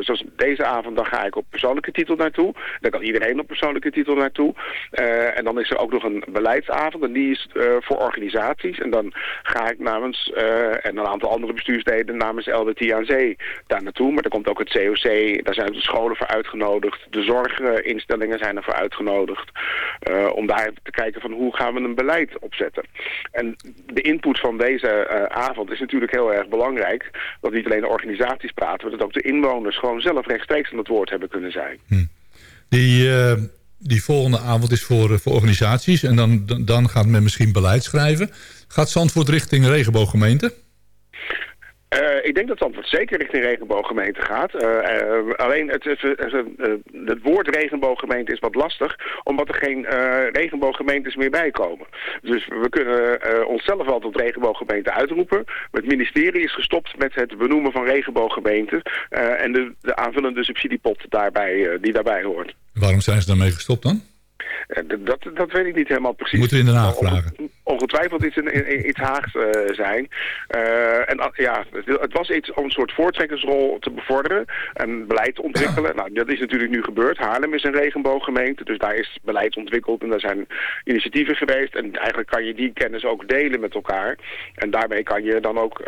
zoals deze avond, dan ga ik op persoonlijke titel naartoe. Dan kan iedereen op persoonlijke titel naartoe. en dan is er ook nog een beleidsavond en die is voor organisaties. En dan ga ik namens, en een aantal andere bestuursleden namens LBT aan Zee daar naartoe. Maar er komt ook het COC, daar zijn de scholen voor uitgenodigd. De zorginstellingen zijn er voor uitgenodigd. om daar te kijken van hoe gaan we een beleid opzetten. En de input van deze uh, avond is natuurlijk heel erg belangrijk. Dat niet alleen de organisaties praten, maar dat ook de inwoners gewoon zelf rechtstreeks aan het woord hebben kunnen zijn. Hm. Die, uh, die volgende avond is voor, voor organisaties en dan, dan gaat men misschien beleid schrijven. Gaat Zandvoort richting regenbooggemeente? Uh, ik denk dat Zandvoort zeker richting regenbooggemeente gaat. Uh, uh, alleen het, het, het, woord regenbooggemeente is wat lastig, omdat er geen regenbooggemeentes meer bij komen. Dus we kunnen onszelf wel tot regenbooggemeente uitroepen. Het ministerie is gestopt met het benoemen van regenbooggemeenten en de, de, aanvullende subsidiepot daarbij, die daarbij hoort. Waarom zijn ze daarmee gestopt dan? Dat, dat weet ik niet helemaal precies. Moeten we in Den Haag vragen? Ongetwijfeld iets, in, iets Haags uh, zijn. Uh, en ja, het was iets om een soort voortrekkersrol te bevorderen en beleid te ontwikkelen. Nou, dat is natuurlijk nu gebeurd. Haarlem is een regenbooggemeente, dus daar is beleid ontwikkeld en daar zijn initiatieven geweest. En eigenlijk kan je die kennis ook delen met elkaar. En daarmee kan je dan ook,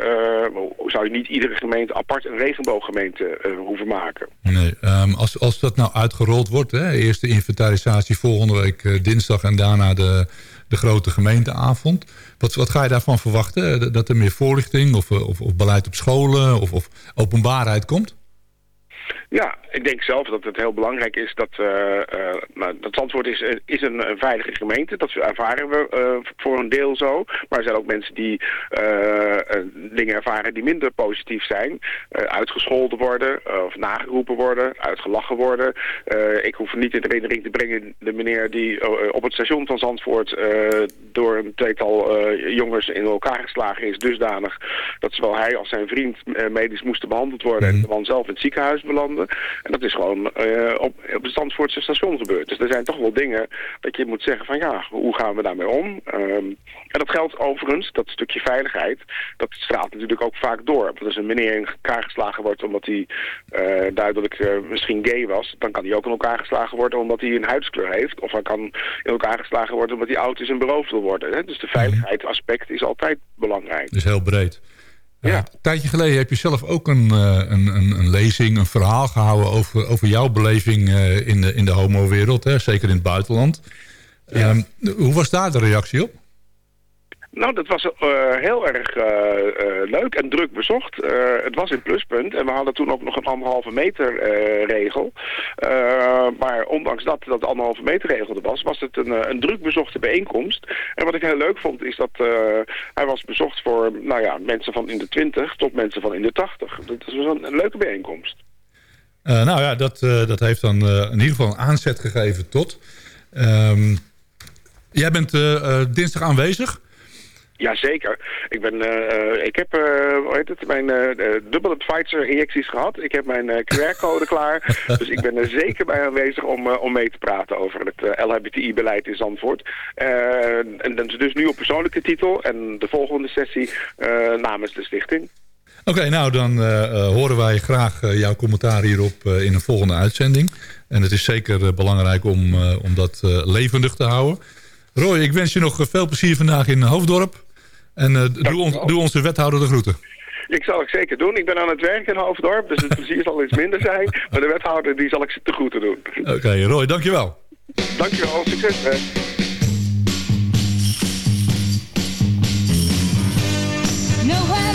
zou je niet iedere gemeente apart een regenbooggemeente hoeven maken. Nee, um, als, als dat nou uitgerold wordt, hè, eerst de inventarisatie volgende week uh, dinsdag en daarna de, de grote gemeenteavond. Wat, wat ga je daarvan verwachten? Dat er meer voorlichting of, of, of beleid op scholen of, of openbaarheid komt? Ja, ik denk zelf dat het heel belangrijk is dat, eh eh, nou, dat Zandvoort is, eh, is een, een veilige gemeente. Dat ervaren we voor een deel zo. Maar er zijn ook mensen die dingen ervaren die minder positief zijn. Uitgescholden worden, of nageroepen worden, uitgelachen worden. Ik hoef niet in herinnering te brengen de meneer die op het station van Zandvoort door een tweetal jongens in elkaar geslagen is dusdanig dat zowel hij als zijn vriend medisch moesten behandeld worden en de man zelf in het ziekenhuis En dat is gewoon eh, op, op het Zandvoortse station gebeurd. Dus er zijn toch wel dingen dat je moet zeggen van ja, hoe gaan we daarmee om? Ehm, en dat geldt overigens, dat stukje veiligheid, dat straalt natuurlijk ook vaak door. Want als een meneer in elkaar geslagen wordt omdat hij eh, duidelijk eh, misschien gay was, dan kan hij ook in elkaar geslagen worden omdat hij een huidskleur heeft. Of hij kan in elkaar geslagen worden omdat hij oud is en beroofd wil worden. Hè? Dus de veiligheidsaspect is altijd belangrijk. Dus heel breed. Ja. Een tijdje geleden heb je zelf ook een, eh, een, een, een lezing, een verhaal gehouden over, over jouw beleving eh, in de, in de homo-wereld, zeker in het buitenland. Ehm, hoe was daar de reactie op? Nou, dat was eh, heel erg eh, eh, leuk en druk bezocht. Het was in pluspunt en we hadden toen ook nog een anderhalve meter regel. Maar ondanks dat dat de anderhalve meter regel er was, was het een, een druk bezochte bijeenkomst. En wat ik heel leuk vond is dat hij was bezocht voor nou ja, mensen van in de 20 tot mensen van in de 80. Dat was een, leuke bijeenkomst. Nou ja, dat, dat heeft dan in ieder geval een aanzet gegeven tot. Ehm, jij bent dinsdag aanwezig. Jazeker. Ik, ben, eh, ik heb eh, hoe heet het, mijn eh, dubbele Pfizer-injecties gehad. Ik heb mijn QR-code klaar. Dus ik ben er zeker bij aanwezig om, om mee te praten over het LHBTI-beleid in Zandvoort. En dat is dus nu op persoonlijke titel. En de volgende sessie namens de stichting. Oké, nou dan horen wij graag jouw commentaar hierop in een volgende uitzending. En het is zeker belangrijk om, om dat levendig te houden. Roy, ik wens je nog veel plezier vandaag in Hoofddorp. En eh, doe, ons, doe onze wethouder de groeten. Ik zal het zeker doen. Ik ben aan het werk in Hoofddorp, dus het plezier zal iets minder zijn. Maar de wethouder die zal ik te groeten doen. Oké, Roy, dankjewel. Dankjewel, succes. Hè. To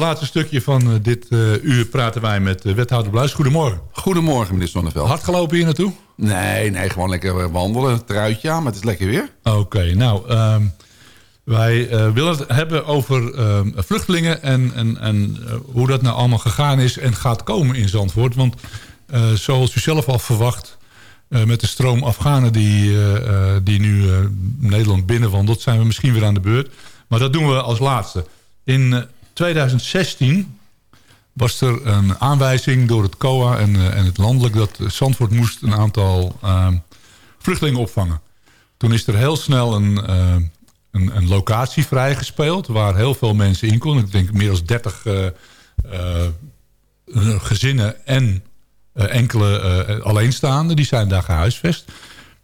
laatste stukje van eh, dit eh, uur praten wij met uh, wethouder Bluis. Goedemorgen. Goedemorgen, meneer Zonneveld. Hard gelopen hier naartoe? Nee, nee, gewoon lekker wandelen. Truitje aan, maar het is lekker weer. Oké, nou, ehm, wij willen het hebben over ehm, vluchtelingen... en, en, en hoe dat nou allemaal gegaan is en gaat komen in Zandvoort. Want zoals u zelf al verwacht... met de stroom Afghanen die, die nu Nederland binnenwandelt... zijn we misschien weer aan de beurt. Maar dat doen we als laatste. In 2016 was er een aanwijzing door het COA en, uh, en het landelijk... dat Zandvoort moest een aantal uh, vluchtelingen opvangen. Toen is er heel snel een, uh, een, een, locatie vrijgespeeld... waar heel veel mensen in konden. Ik denk meer dan 30 gezinnen en enkele alleenstaanden. Die zijn daar gehuisvest.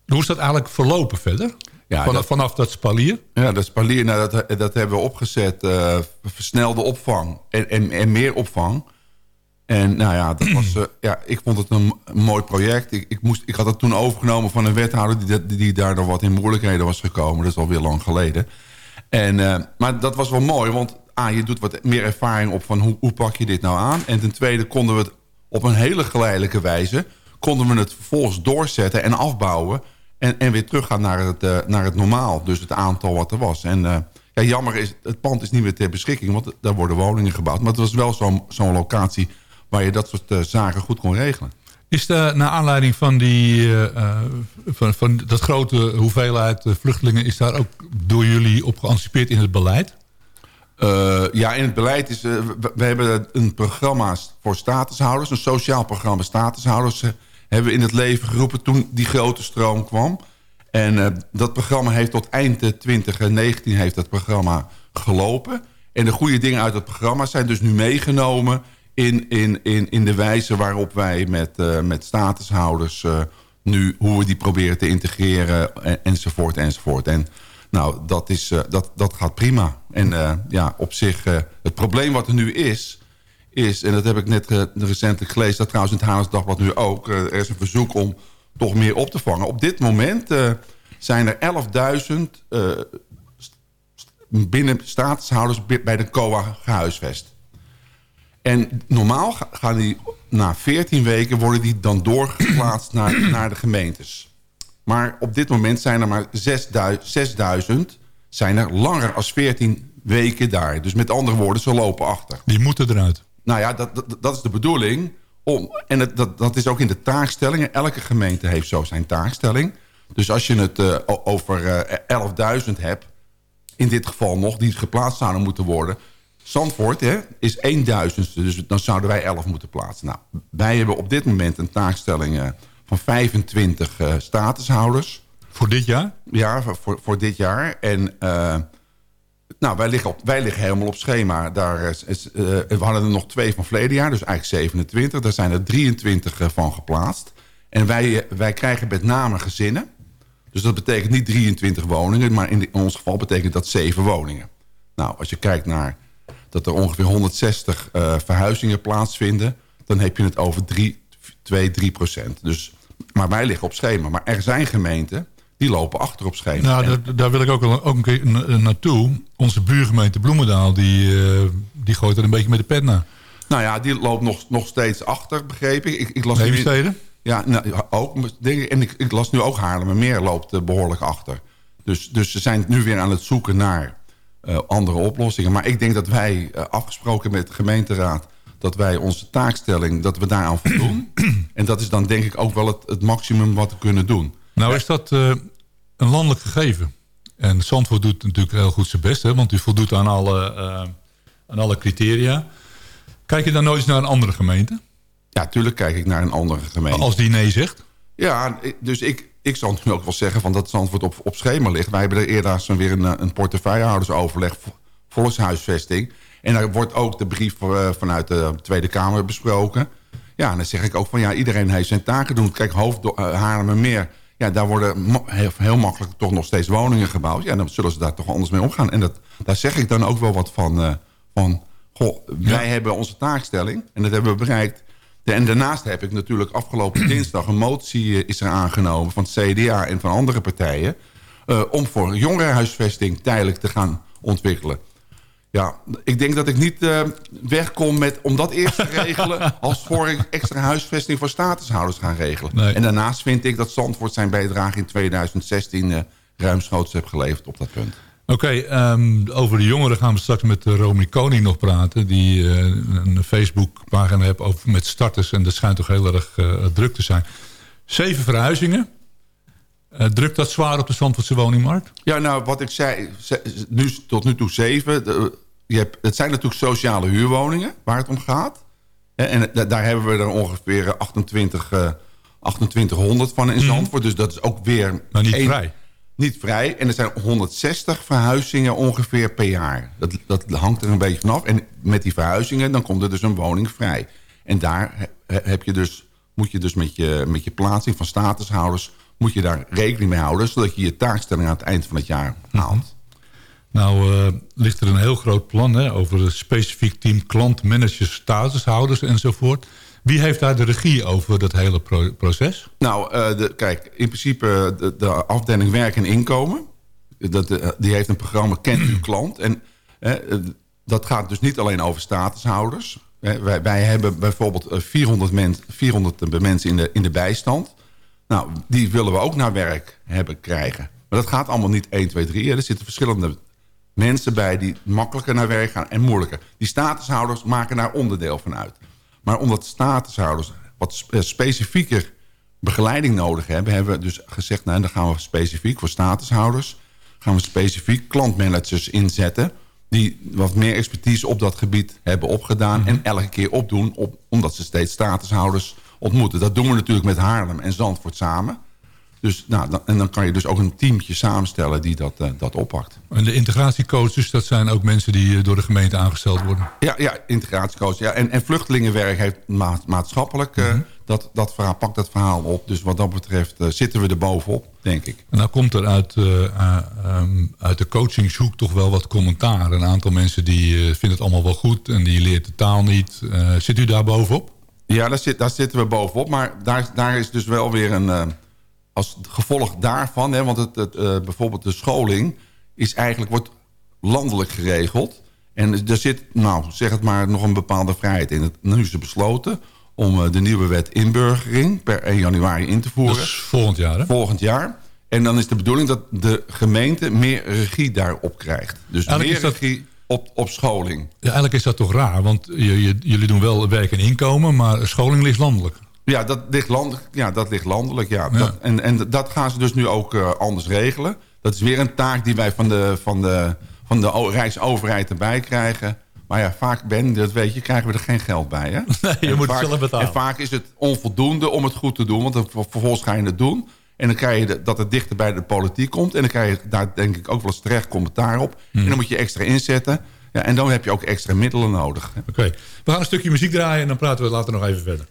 Hoe is dat eigenlijk verlopen verder? Ja, vanaf, dat, vanaf dat spalier? Ja, dat spalier, nou, dat, dat hebben we opgezet. Uh, versnelde opvang en, en, en, meer opvang. En nou ja, dat was, uh, ja, ik vond het een, een mooi project. Ik, ik, moest, ik had het toen overgenomen van een wethouder... die, die, die daardoor wat in moeilijkheden was gekomen. Dat is alweer lang geleden. En, uh, maar dat was wel mooi, want ah, je doet wat meer ervaring op... van hoe, hoe pak je dit nou aan? En ten tweede konden we het op een hele geleidelijke wijze... konden we het vervolgens doorzetten en afbouwen... En, en weer teruggaan naar het, uh, naar het normaal. Dus het aantal wat er was. En uh, ja, jammer is, het pand is niet meer ter beschikking. Want daar worden woningen gebouwd. Maar het was wel zo'n zo'n locatie waar je dat soort uh, zaken goed kon regelen. Is er naar aanleiding van, die, van, van dat grote hoeveelheid vluchtelingen... is daar ook door jullie op geanticipeerd in het beleid? ja, in het beleid is... we, we, hebben een programma voor statushouders. Een sociaal programma statushouders hebben we in het leven geroepen toen die grote stroom kwam. En uh, dat programma heeft tot eind 2019 heeft dat programma gelopen. En de goede dingen uit het programma zijn dus nu meegenomen... in, in, in, in de wijze waarop wij met, uh, met statushouders... Nu hoe we die proberen te integreren en, enzovoort enzovoort. En nou, dat, is, dat, dat gaat prima. En ja, op zich, het probleem wat er nu is is, en dat heb ik net uh, recentelijk gelezen... dat trouwens in het Haarlems Dagblad nu ook... Uh, er is een verzoek om toch meer op te vangen. Op dit moment uh, zijn er 11.000 binnen statushouders bij de COA gehuisvest. En normaal gaan die na 14 weken... worden die dan doorgeplaatst naar, naar de gemeentes. Maar op dit moment zijn er maar 6.000 zijn er langer als 14 weken daar. Dus met andere woorden, ze lopen achter. Die moeten eruit. Nou ja, dat, dat, dat is de bedoeling. Om, en het, dat, dat is ook in de taakstellingen. Elke gemeente heeft zo zijn taakstelling. Dus als je het uh, over uh, 11.000 hebt... in dit geval nog, die geplaatst zouden moeten worden... Zandvoort hè, is 1000ste, dus dan zouden wij 11 moeten plaatsen. Nou, wij hebben op dit moment een taakstelling uh, van 25 uh, statushouders. Voor dit jaar? Ja, voor, voor dit jaar. En nou, wij liggen, op, wij liggen helemaal op schema. Daar is, uh, we hadden er nog twee van verleden jaar, dus eigenlijk 27. Daar zijn er 23 uh, van geplaatst. En wij, wij krijgen met name gezinnen. Dus dat betekent niet 23 woningen, maar in, ons geval betekent dat 7 woningen. Nou, als je kijkt naar dat er ongeveer 160 uh, verhuizingen plaatsvinden... dan heb je het over 3, 2, 3 procent. Dus, maar wij liggen op schema. Maar er zijn gemeenten die lopen achter op schema. Nou, daar, daar wil ik ook, ook een keer naartoe. Onze buurgemeente Bloemendaal, die, uh, die gooit er een beetje met de pet naar. Nou ja, die loopt nog, nog steeds achter, begreep ik. ik, ik las Heemstede? Ja, nou, ook. En ik, ik las nu ook Haarlemmermeer loopt uh, behoorlijk achter. Dus, dus ze zijn nu weer aan het zoeken naar uh, andere oplossingen. Maar ik denk dat wij afgesproken met de gemeenteraad... dat wij onze taakstelling, dat we daaraan voldoen. en dat is dan denk ik ook wel het, het maximum wat we kunnen doen. Nou is dat uh, een landelijk gegeven. En Zandvoort doet natuurlijk heel goed zijn best. Hè, want u voldoet aan alle, uh, aan alle criteria. Kijk je dan nooit eens naar een andere gemeente? Ja, tuurlijk kijk ik naar een andere gemeente. Als die nee zegt? Ja, dus ik, ik zal nu ook wel zeggen van dat Zandvoort op, op schema ligt. Wij hebben er eerder weer een, een portefeuillehoudersoverleg volkshuisvesting. En daar wordt ook de brief vanuit de Tweede Kamer besproken. Ja, en dan zeg ik ook van ja, iedereen heeft zijn taken doen. Kijk, hoofd Haarlemmermeer ja, daar worden heel, heel, makkelijk toch nog steeds woningen gebouwd. Ja, dan zullen ze daar toch anders mee omgaan. En dat, daar zeg ik dan ook wel wat van. Uh, van goh, wij ja. hebben onze taakstelling en dat hebben we bereikt. En daarnaast heb ik natuurlijk afgelopen dinsdag een motie is er aangenomen van het CDA en van andere partijen. Uh, om voor jongerenhuisvesting tijdelijk te gaan ontwikkelen. Ja, ik denk dat ik niet eh, wegkom met om dat eerst te regelen... als voor ik extra huisvesting voor statushouders gaan regelen. Nee. En daarnaast vind ik dat Zandvoort zijn bijdrage in 2016... eh ruimschoots heeft geleverd op dat punt. Oké, ehm, over de jongeren gaan we straks met uh, Romy Koning nog praten. Die eh, een Facebookpagina heeft over met starters. En dat schijnt toch heel erg eh, druk te zijn. Zeven verhuizingen. Eh, drukt dat zwaar op de Zandvoortse woningmarkt? Ja, nou, wat ik zei, ze- nu, tot nu toe zeven. De- je hebt, het zijn natuurlijk sociale huurwoningen waar het om gaat. En da- daar hebben we er ongeveer 28, eh 2800 van in Zandvoort. Dus dat is ook weer... Mhm. Maar niet één- vrij. Niet vrij. En er zijn 160 verhuizingen ongeveer per jaar. Dat, dat hangt er een beetje vanaf. En met die verhuizingen, dan komt er dus een woning vrij. En daar he- heb je dus, moet je dus met je, met je plaatsing van statushouders... moet je daar rekening mee houden... zodat je je taakstelling aan het eind van het jaar haalt. Nou, eh, ligt er een heel groot plan hè, over een specifiek team klantmanagers, statushouders enzovoort. Wie heeft daar de regie over dat hele pro- proces? Nou, eh, de, kijk, in principe de, de afdeling werk en inkomen... Dat, eh, die heeft een programma Kent uw klant. En eh, eh, dat gaat dus niet alleen over statushouders. Eh, wij, hebben bijvoorbeeld eh, 400, men, 400 mensen in de, in de bijstand. Nou, die willen we ook naar werk hebben krijgen. Maar dat gaat allemaal niet 1, 2, 3. Hè. Er zitten verschillende mensen bij die makkelijker naar werk gaan en moeilijker. Die statushouders maken daar onderdeel van uit. Maar omdat statushouders wat eh, specifieker begeleiding nodig hebben... hebben we dus gezegd, nou, dan gaan we specifiek voor statushouders... gaan we specifiek klantmanagers inzetten... die wat meer expertise op dat gebied hebben opgedaan... en elke keer opdoen, op, omdat ze steeds statushouders ontmoeten. Dat doen we natuurlijk met Haarlem en Zandvoort samen... Dus, nou, dan, en dan kan je dus ook een teamtje samenstellen die dat, eh, dat oppakt. En de integratiecoaches, dat zijn ook mensen die eh, door de gemeente aangesteld worden. Ja, ja integratiecoach. Ja. En, en vluchtelingenwerk heeft ma- maatschappelijk... eh, dat, dat verhaal, pakt dat verhaal op. Dus wat dat betreft zitten we er bovenop, denk ik. En nou komt er uit, ehm, uit de coachingshoek toch wel wat commentaar. Een aantal mensen die vinden het allemaal wel goed en die leert de taal niet. Zit u daar bovenop? Ja, daar, zit, daar zitten we bovenop. Maar daar, daar is dus wel weer een... als gevolg daarvan... Hè, want het, het, eh, bijvoorbeeld de scholing is eigenlijk, wordt landelijk geregeld. En er zit, nou, zeg het maar, nog een bepaalde vrijheid in. Het, nu is er besloten om eh, de nieuwe wet inburgering... per 1 januari in te voeren. Dat is volgend jaar, hè? Volgend jaar. En dan is de bedoeling dat de gemeente meer regie daarop krijgt. Dus Eigenlijk meer dat- regie op, op scholing. Ja, eigenlijk is dat toch raar, want je, je- jullie doen wel werk en inkomen, maar scholing ligt landelijk. Ja, dat ligt landelijk. Ja, dat ligt landelijk ja. Dat, en, en dat gaan ze dus nu ook eh, anders regelen. Dat is weer een taak die wij van de, van de, van de Rijksoverheid erbij krijgen. Maar ja, vaak, Ben, dat weet je, krijgen we er geen geld bij. Hè? Nee, je En moet het vaak, zelf betalen. En vaak is het onvoldoende om het goed te doen. Want dan, ver- vervolgens ga je het doen. En dan krijg je de- dat het dichter bij de politiek komt. En dan krijg je daar denk ik ook wel eens terecht commentaar op. Hmm. En dan moet je extra inzetten. Ja, en dan heb je ook extra middelen nodig. Oké, we gaan een stukje muziek draaien en dan praten we later nog even verder.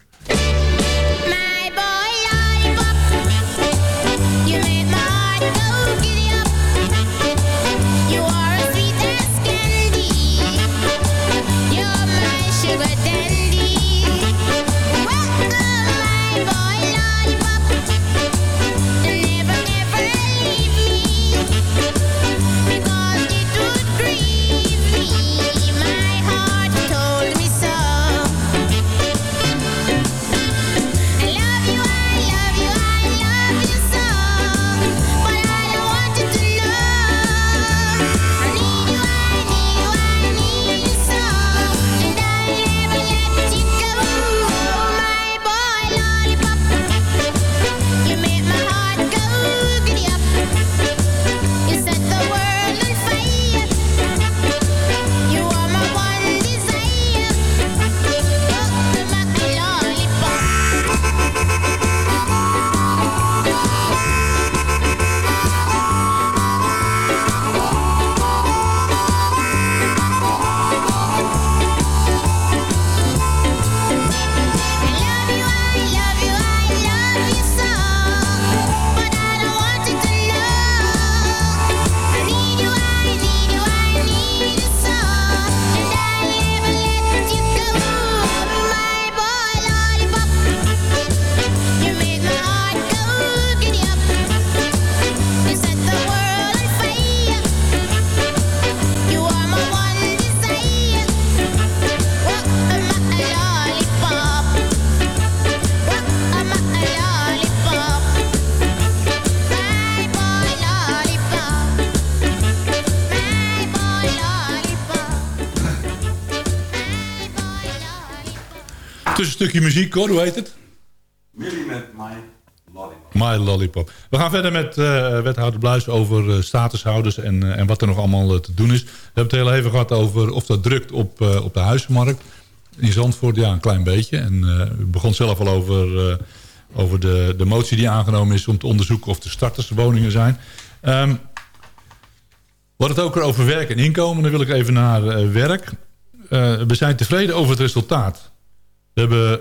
Een stukje muziek, hoor. Hoe heet het? Millie met My Lollipop. My Lollipop. We gaan verder met eh, wethouder Bluis over eh, statushouders en, eh, en wat er nog allemaal te doen is. We hebben het heel even gehad over of dat drukt op, op de huizenmarkt. In Zandvoort, ja, een klein beetje. En u begon zelf al over, over de, de motie die aangenomen is... om te onderzoeken of er starterswoningen zijn. We hadden het ook over werk en inkomen. Dan wil ik even naar werk. We zijn tevreden over het resultaat. We hebben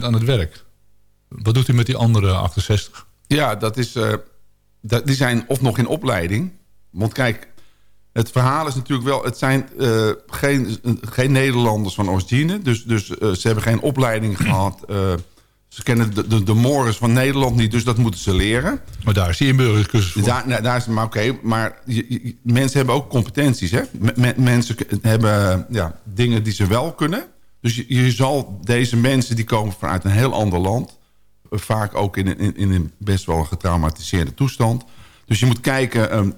32% aan het werk. Wat doet u met die andere 68? Ja, dat is, eh, dat, die zijn of nog in opleiding. Want kijk, het verhaal is natuurlijk wel... het zijn eh, geen, geen Nederlanders van origine. Dus, dus eh, ze hebben geen opleiding gehad. eh, ze kennen de, de, de mores van Nederland niet, dus dat moeten ze leren. Maar daar is die inburgeringscursus voor. Daar, nou, daar is, maar oké, maar je- je- mensen hebben ook competenties. Hè? Me- me- mensen hebben ja, dingen die ze wel kunnen. Dus je, je zal deze mensen die komen vanuit een heel ander land... eh, vaak ook in, een- in, in een best wel getraumatiseerde toestand. Dus je moet kijken, ehm,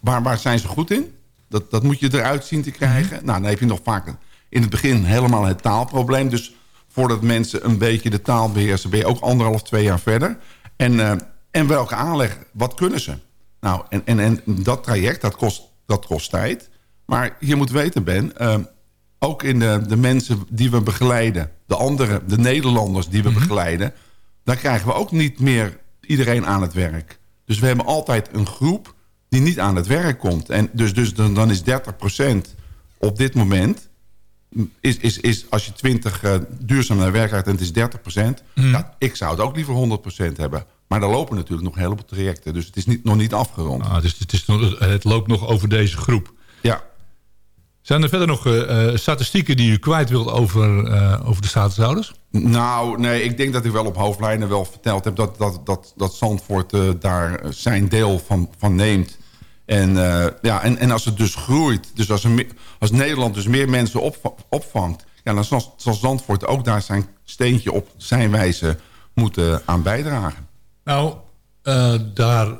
waar, waar zijn ze goed in? Dat, dat moet je eruit zien te krijgen. Nou, dan heb je nog vaak een- in het begin helemaal het taalprobleem. Dus voordat mensen een beetje de taal beheersen... ben je ook anderhalf, twee jaar verder. En, eh, en welke aanleg, wat kunnen ze? Nou, en, en, en dat traject, dat kost, dat kost tijd. Maar je moet weten, Ben... eh, ook in de, de mensen die we begeleiden... de andere, de Nederlanders die we begeleiden... dan krijgen we ook niet meer iedereen aan het werk. Dus we hebben altijd een groep die niet aan het werk komt. En dus, dus dan, dan is 30% op dit moment... Is, is, is als je 20 eh, duurzaam naar werk gaat en het is 30 ja, ik zou het ook liever 100% hebben. Maar er lopen natuurlijk nog een heleboel trajecten. Dus het is niet, nog niet afgerond. Ah, dus het, is, het loopt nog over deze groep. Ja. Zijn er verder nog eh, eh, statistieken die u kwijt wilt over, eh, over de statushouders? Nou, nee, ik denk dat ik wel op hoofdlijnen wel verteld heb... dat, dat, dat, dat Zandvoort daar zijn deel van, van neemt. En, ja, en, en als het dus groeit, dus als, meer- als Nederland dus meer mensen opva- opvangt... Ja, dan zal, zal Zandvoort ook daar zijn steentje op zijn wijze moeten aan bijdragen. Nou, daar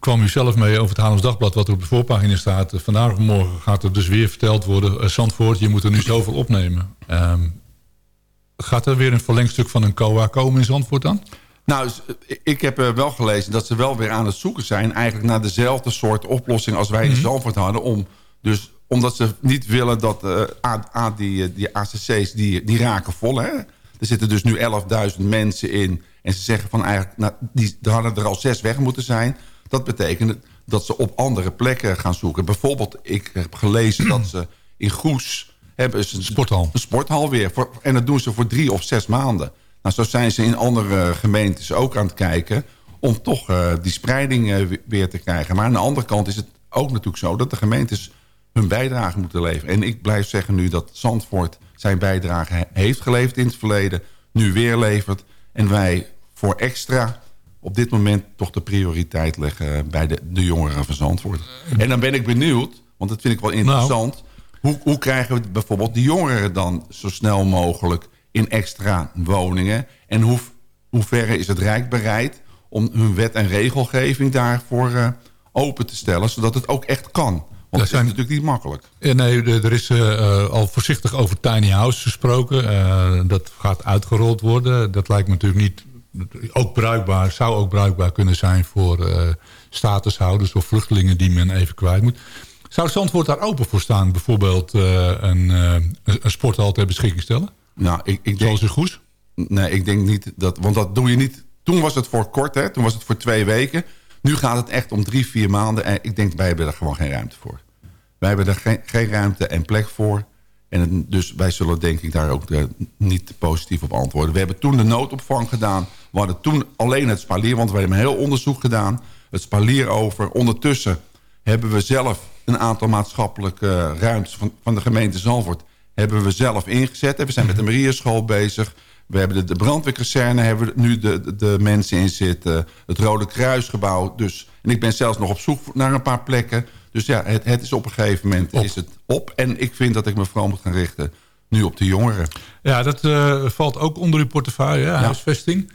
kwam u zelf mee over het Haarlems Dagblad... wat er op de voorpagina staat. Eh, vandaag of morgen gaat er dus weer verteld worden... eh, Zandvoort, je moet er nu zoveel opnemen. Ehm, gaat er weer een verlengstuk van een COA komen in Zandvoort dan? Nou, s- ik- heb eh, wel gelezen dat ze wel weer aan het zoeken zijn... eigenlijk naar dezelfde soort oplossing als wij in Zandvoort hadden... Om, dus, omdat ze niet willen dat eh, A- A- die, eh, die ACC's, die, die raken vol. Hè? Er zitten dus nu 11.000 mensen in. En ze zeggen van eigenlijk, nou, die, er hadden er al zes weg moeten zijn. Dat betekent dat ze op andere plekken gaan zoeken. Bijvoorbeeld, ik heb gelezen dat ze in Goes... hebben ze een sporthal, een sporthal weer. Voor, en dat doen ze voor drie of zes maanden. Nou, zo zijn ze in andere gemeentes ook aan het kijken... om toch eh, die spreiding eh, we- weer te krijgen. Maar aan de andere kant is het ook natuurlijk zo... dat de gemeentes hun bijdrage moeten leveren. En ik blijf zeggen nu dat Zandvoort zijn bijdrage he- heeft geleverd in het verleden... nu weer levert. En wij voor extra op dit moment toch de prioriteit leggen... bij de, de jongeren van Zandvoort. En dan ben ik benieuwd, want dat vind ik wel interessant... Hoe, hoe krijgen we bijvoorbeeld die jongeren dan zo snel mogelijk in extra woningen? En hoe, hoe verre is het Rijk bereid om hun wet en regelgeving daarvoor eh, open te stellen... zodat het ook echt kan? Want dat is natuurlijk niet makkelijk. Ja, nee, er is eh, eh, al voorzichtig over tiny house gesproken. Eh, dat gaat uitgerold worden. Dat lijkt me natuurlijk niet... Ook bruikbaar, zou ook bruikbaar kunnen zijn voor eh, statushouders of vluchtelingen die men even kwijt moet. Zou Zandvoort daar open voor staan? Bijvoorbeeld eh, een, eh, een een sporthal ter beschikking stellen? Nou, ik, ik Zoals in Goes? Nee, ik denk niet dat... Want dat doe je niet... Toen was het voor kort, hè? Toen was het voor twee weken. Nu gaat het echt om drie, vier maanden. En ik denk, wij hebben er gewoon geen ruimte voor. Wij hebben er geen, geen ruimte en plek voor. En het- dus wij zullen denk ik daar ook niet positief op antwoorden. We hebben toen de noodopvang gedaan. We hadden toen alleen het spalier, want we hebben een heel onderzoek gedaan. Het spalier over. Ondertussen hebben we zelf een aantal maatschappelijke eh, ruimtes van, van de gemeente Zalvoort... hebben we zelf ingezet. En we zijn met de Mariaschool bezig. We hebben de, de brandweerkazerne, hebben we nu de, de, de mensen in zitten. Het Rode Kruisgebouw. Dus, en ik ben zelfs nog op zoek naar een paar plekken. Dus ja, het, het is op een gegeven moment is het op. En ik vind dat ik me vooral moet gaan richten nu op de jongeren. Ja, dat eh, valt ook onder uw portefeuille, hè, huisvesting.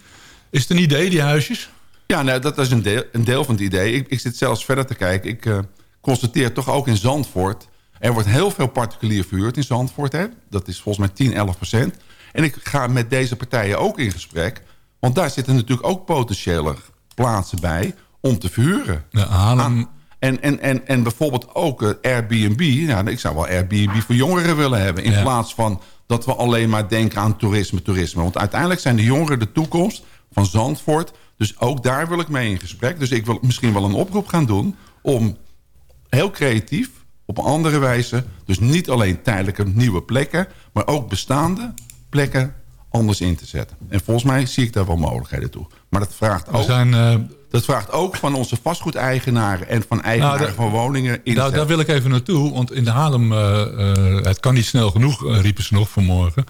Is het een idee, die huisjes? Ja, nou, dat is een deel, een deel van het idee. Ik, ik zit zelfs verder te kijken. Ik eh, constateer toch ook in Zandvoort... er wordt heel veel particulier verhuurd in Zandvoort. Hè? Dat is volgens mij 10, 11 procent. En ik ga met deze partijen ook in gesprek. Want daar zitten natuurlijk ook potentiële plaatsen bij om te verhuren. Aan- en, en, en, en bijvoorbeeld ook eh, Airbnb. Ja, ik zou wel Airbnb voor jongeren willen hebben. In Ja. plaats van dat we alleen maar denken aan toerisme, toerisme. Want uiteindelijk zijn de jongeren de toekomst van Zandvoort. Dus ook daar wil ik mee in gesprek. Dus ik wil misschien wel een oproep gaan doen... om heel creatief, op een andere wijze... dus niet alleen tijdelijke nieuwe plekken... maar ook bestaande plekken anders in te zetten. En volgens mij zie ik daar wel mogelijkheden toe. Maar dat vraagt We ook, zijn, eh, dat vraagt ook van onze vastgoedeigenaren... en van eigenaren Nou, van woningen Nou, daar wil ik even naartoe, want in de Haarlem, eh, eh, het kan niet snel genoeg, riepen ze nog vanmorgen.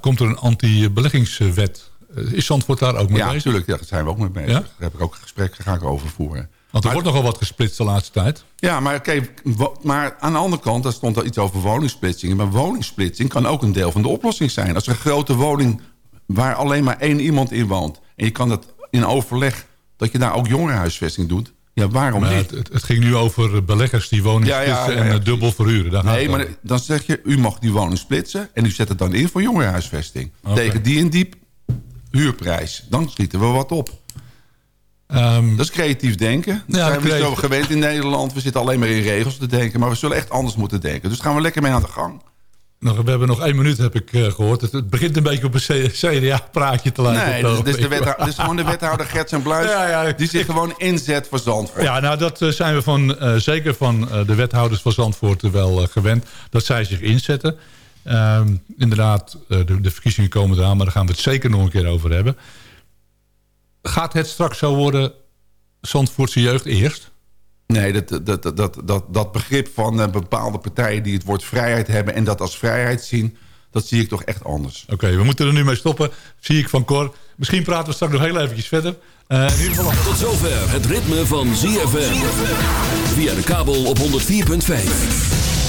Komt er een anti-beleggingswet. Is Zandvoort daar ook mee ja, bezig? natuurlijk. Daar zijn we ook mee bezig. Ja? Daar heb ik ook een gesprek ga ik over voeren. Want er wordt nogal wat gesplitst de laatste tijd. Ja, maar, wo- maar aan de andere kant, daar stond er iets over woningsplitsing. Maar woningsplitsing kan ook een deel van de oplossing zijn. Als er een grote woning waar alleen maar één iemand in woont... en je kan dat in overleg, dat je daar ook jongerenhuisvesting doet... ja, waarom Maar niet? het, het, ging nu over beleggers die woningen Ja, ja, splitsen ja, ja. en eh, dubbel verhuren. Daar Nee, maar dan zeg je, u mag die woning splitsen... en u zet het dan in voor jongerenhuisvesting. Tegen die en die huurprijs. Dan schieten we wat op. Ehm, Dat is creatief denken. Daar Ja, zijn we creatief. zo gewend in Nederland. We zitten alleen maar in regels te denken. Maar we zullen echt anders moeten denken. Dus gaan we lekker mee aan de gang. nog, we hebben nog één minuut, heb ik eh, gehoord. Het, het begint een beetje op een CDA-praatje te lijken. Nee, dit is de wethouder, is gewoon de wethouder Gerts en Bluis. Ja, ja, die zich gewoon inzet voor Zandvoort. Ja, nou dat eh, zijn we van, eh, zeker van de wethouders van Zandvoort wel gewend. Dat zij zich inzetten. Ehm, inderdaad, eh, de, de verkiezingen komen eraan, maar daar gaan we het zeker nog een keer over hebben. Gaat het straks zo worden, Zandvoortse jeugd eerst? Nee, dat, dat, dat, dat, dat, begrip van eh, bepaalde partijen die het woord vrijheid hebben... en dat als vrijheid zien, dat zie ik toch echt anders. Oké, we moeten er nu mee stoppen. Zie ik van Cor. Misschien praten we straks nog heel eventjes verder. Eh, in ieder geval... Tot zover het ritme van ZFM. Via de kabel op 104.5.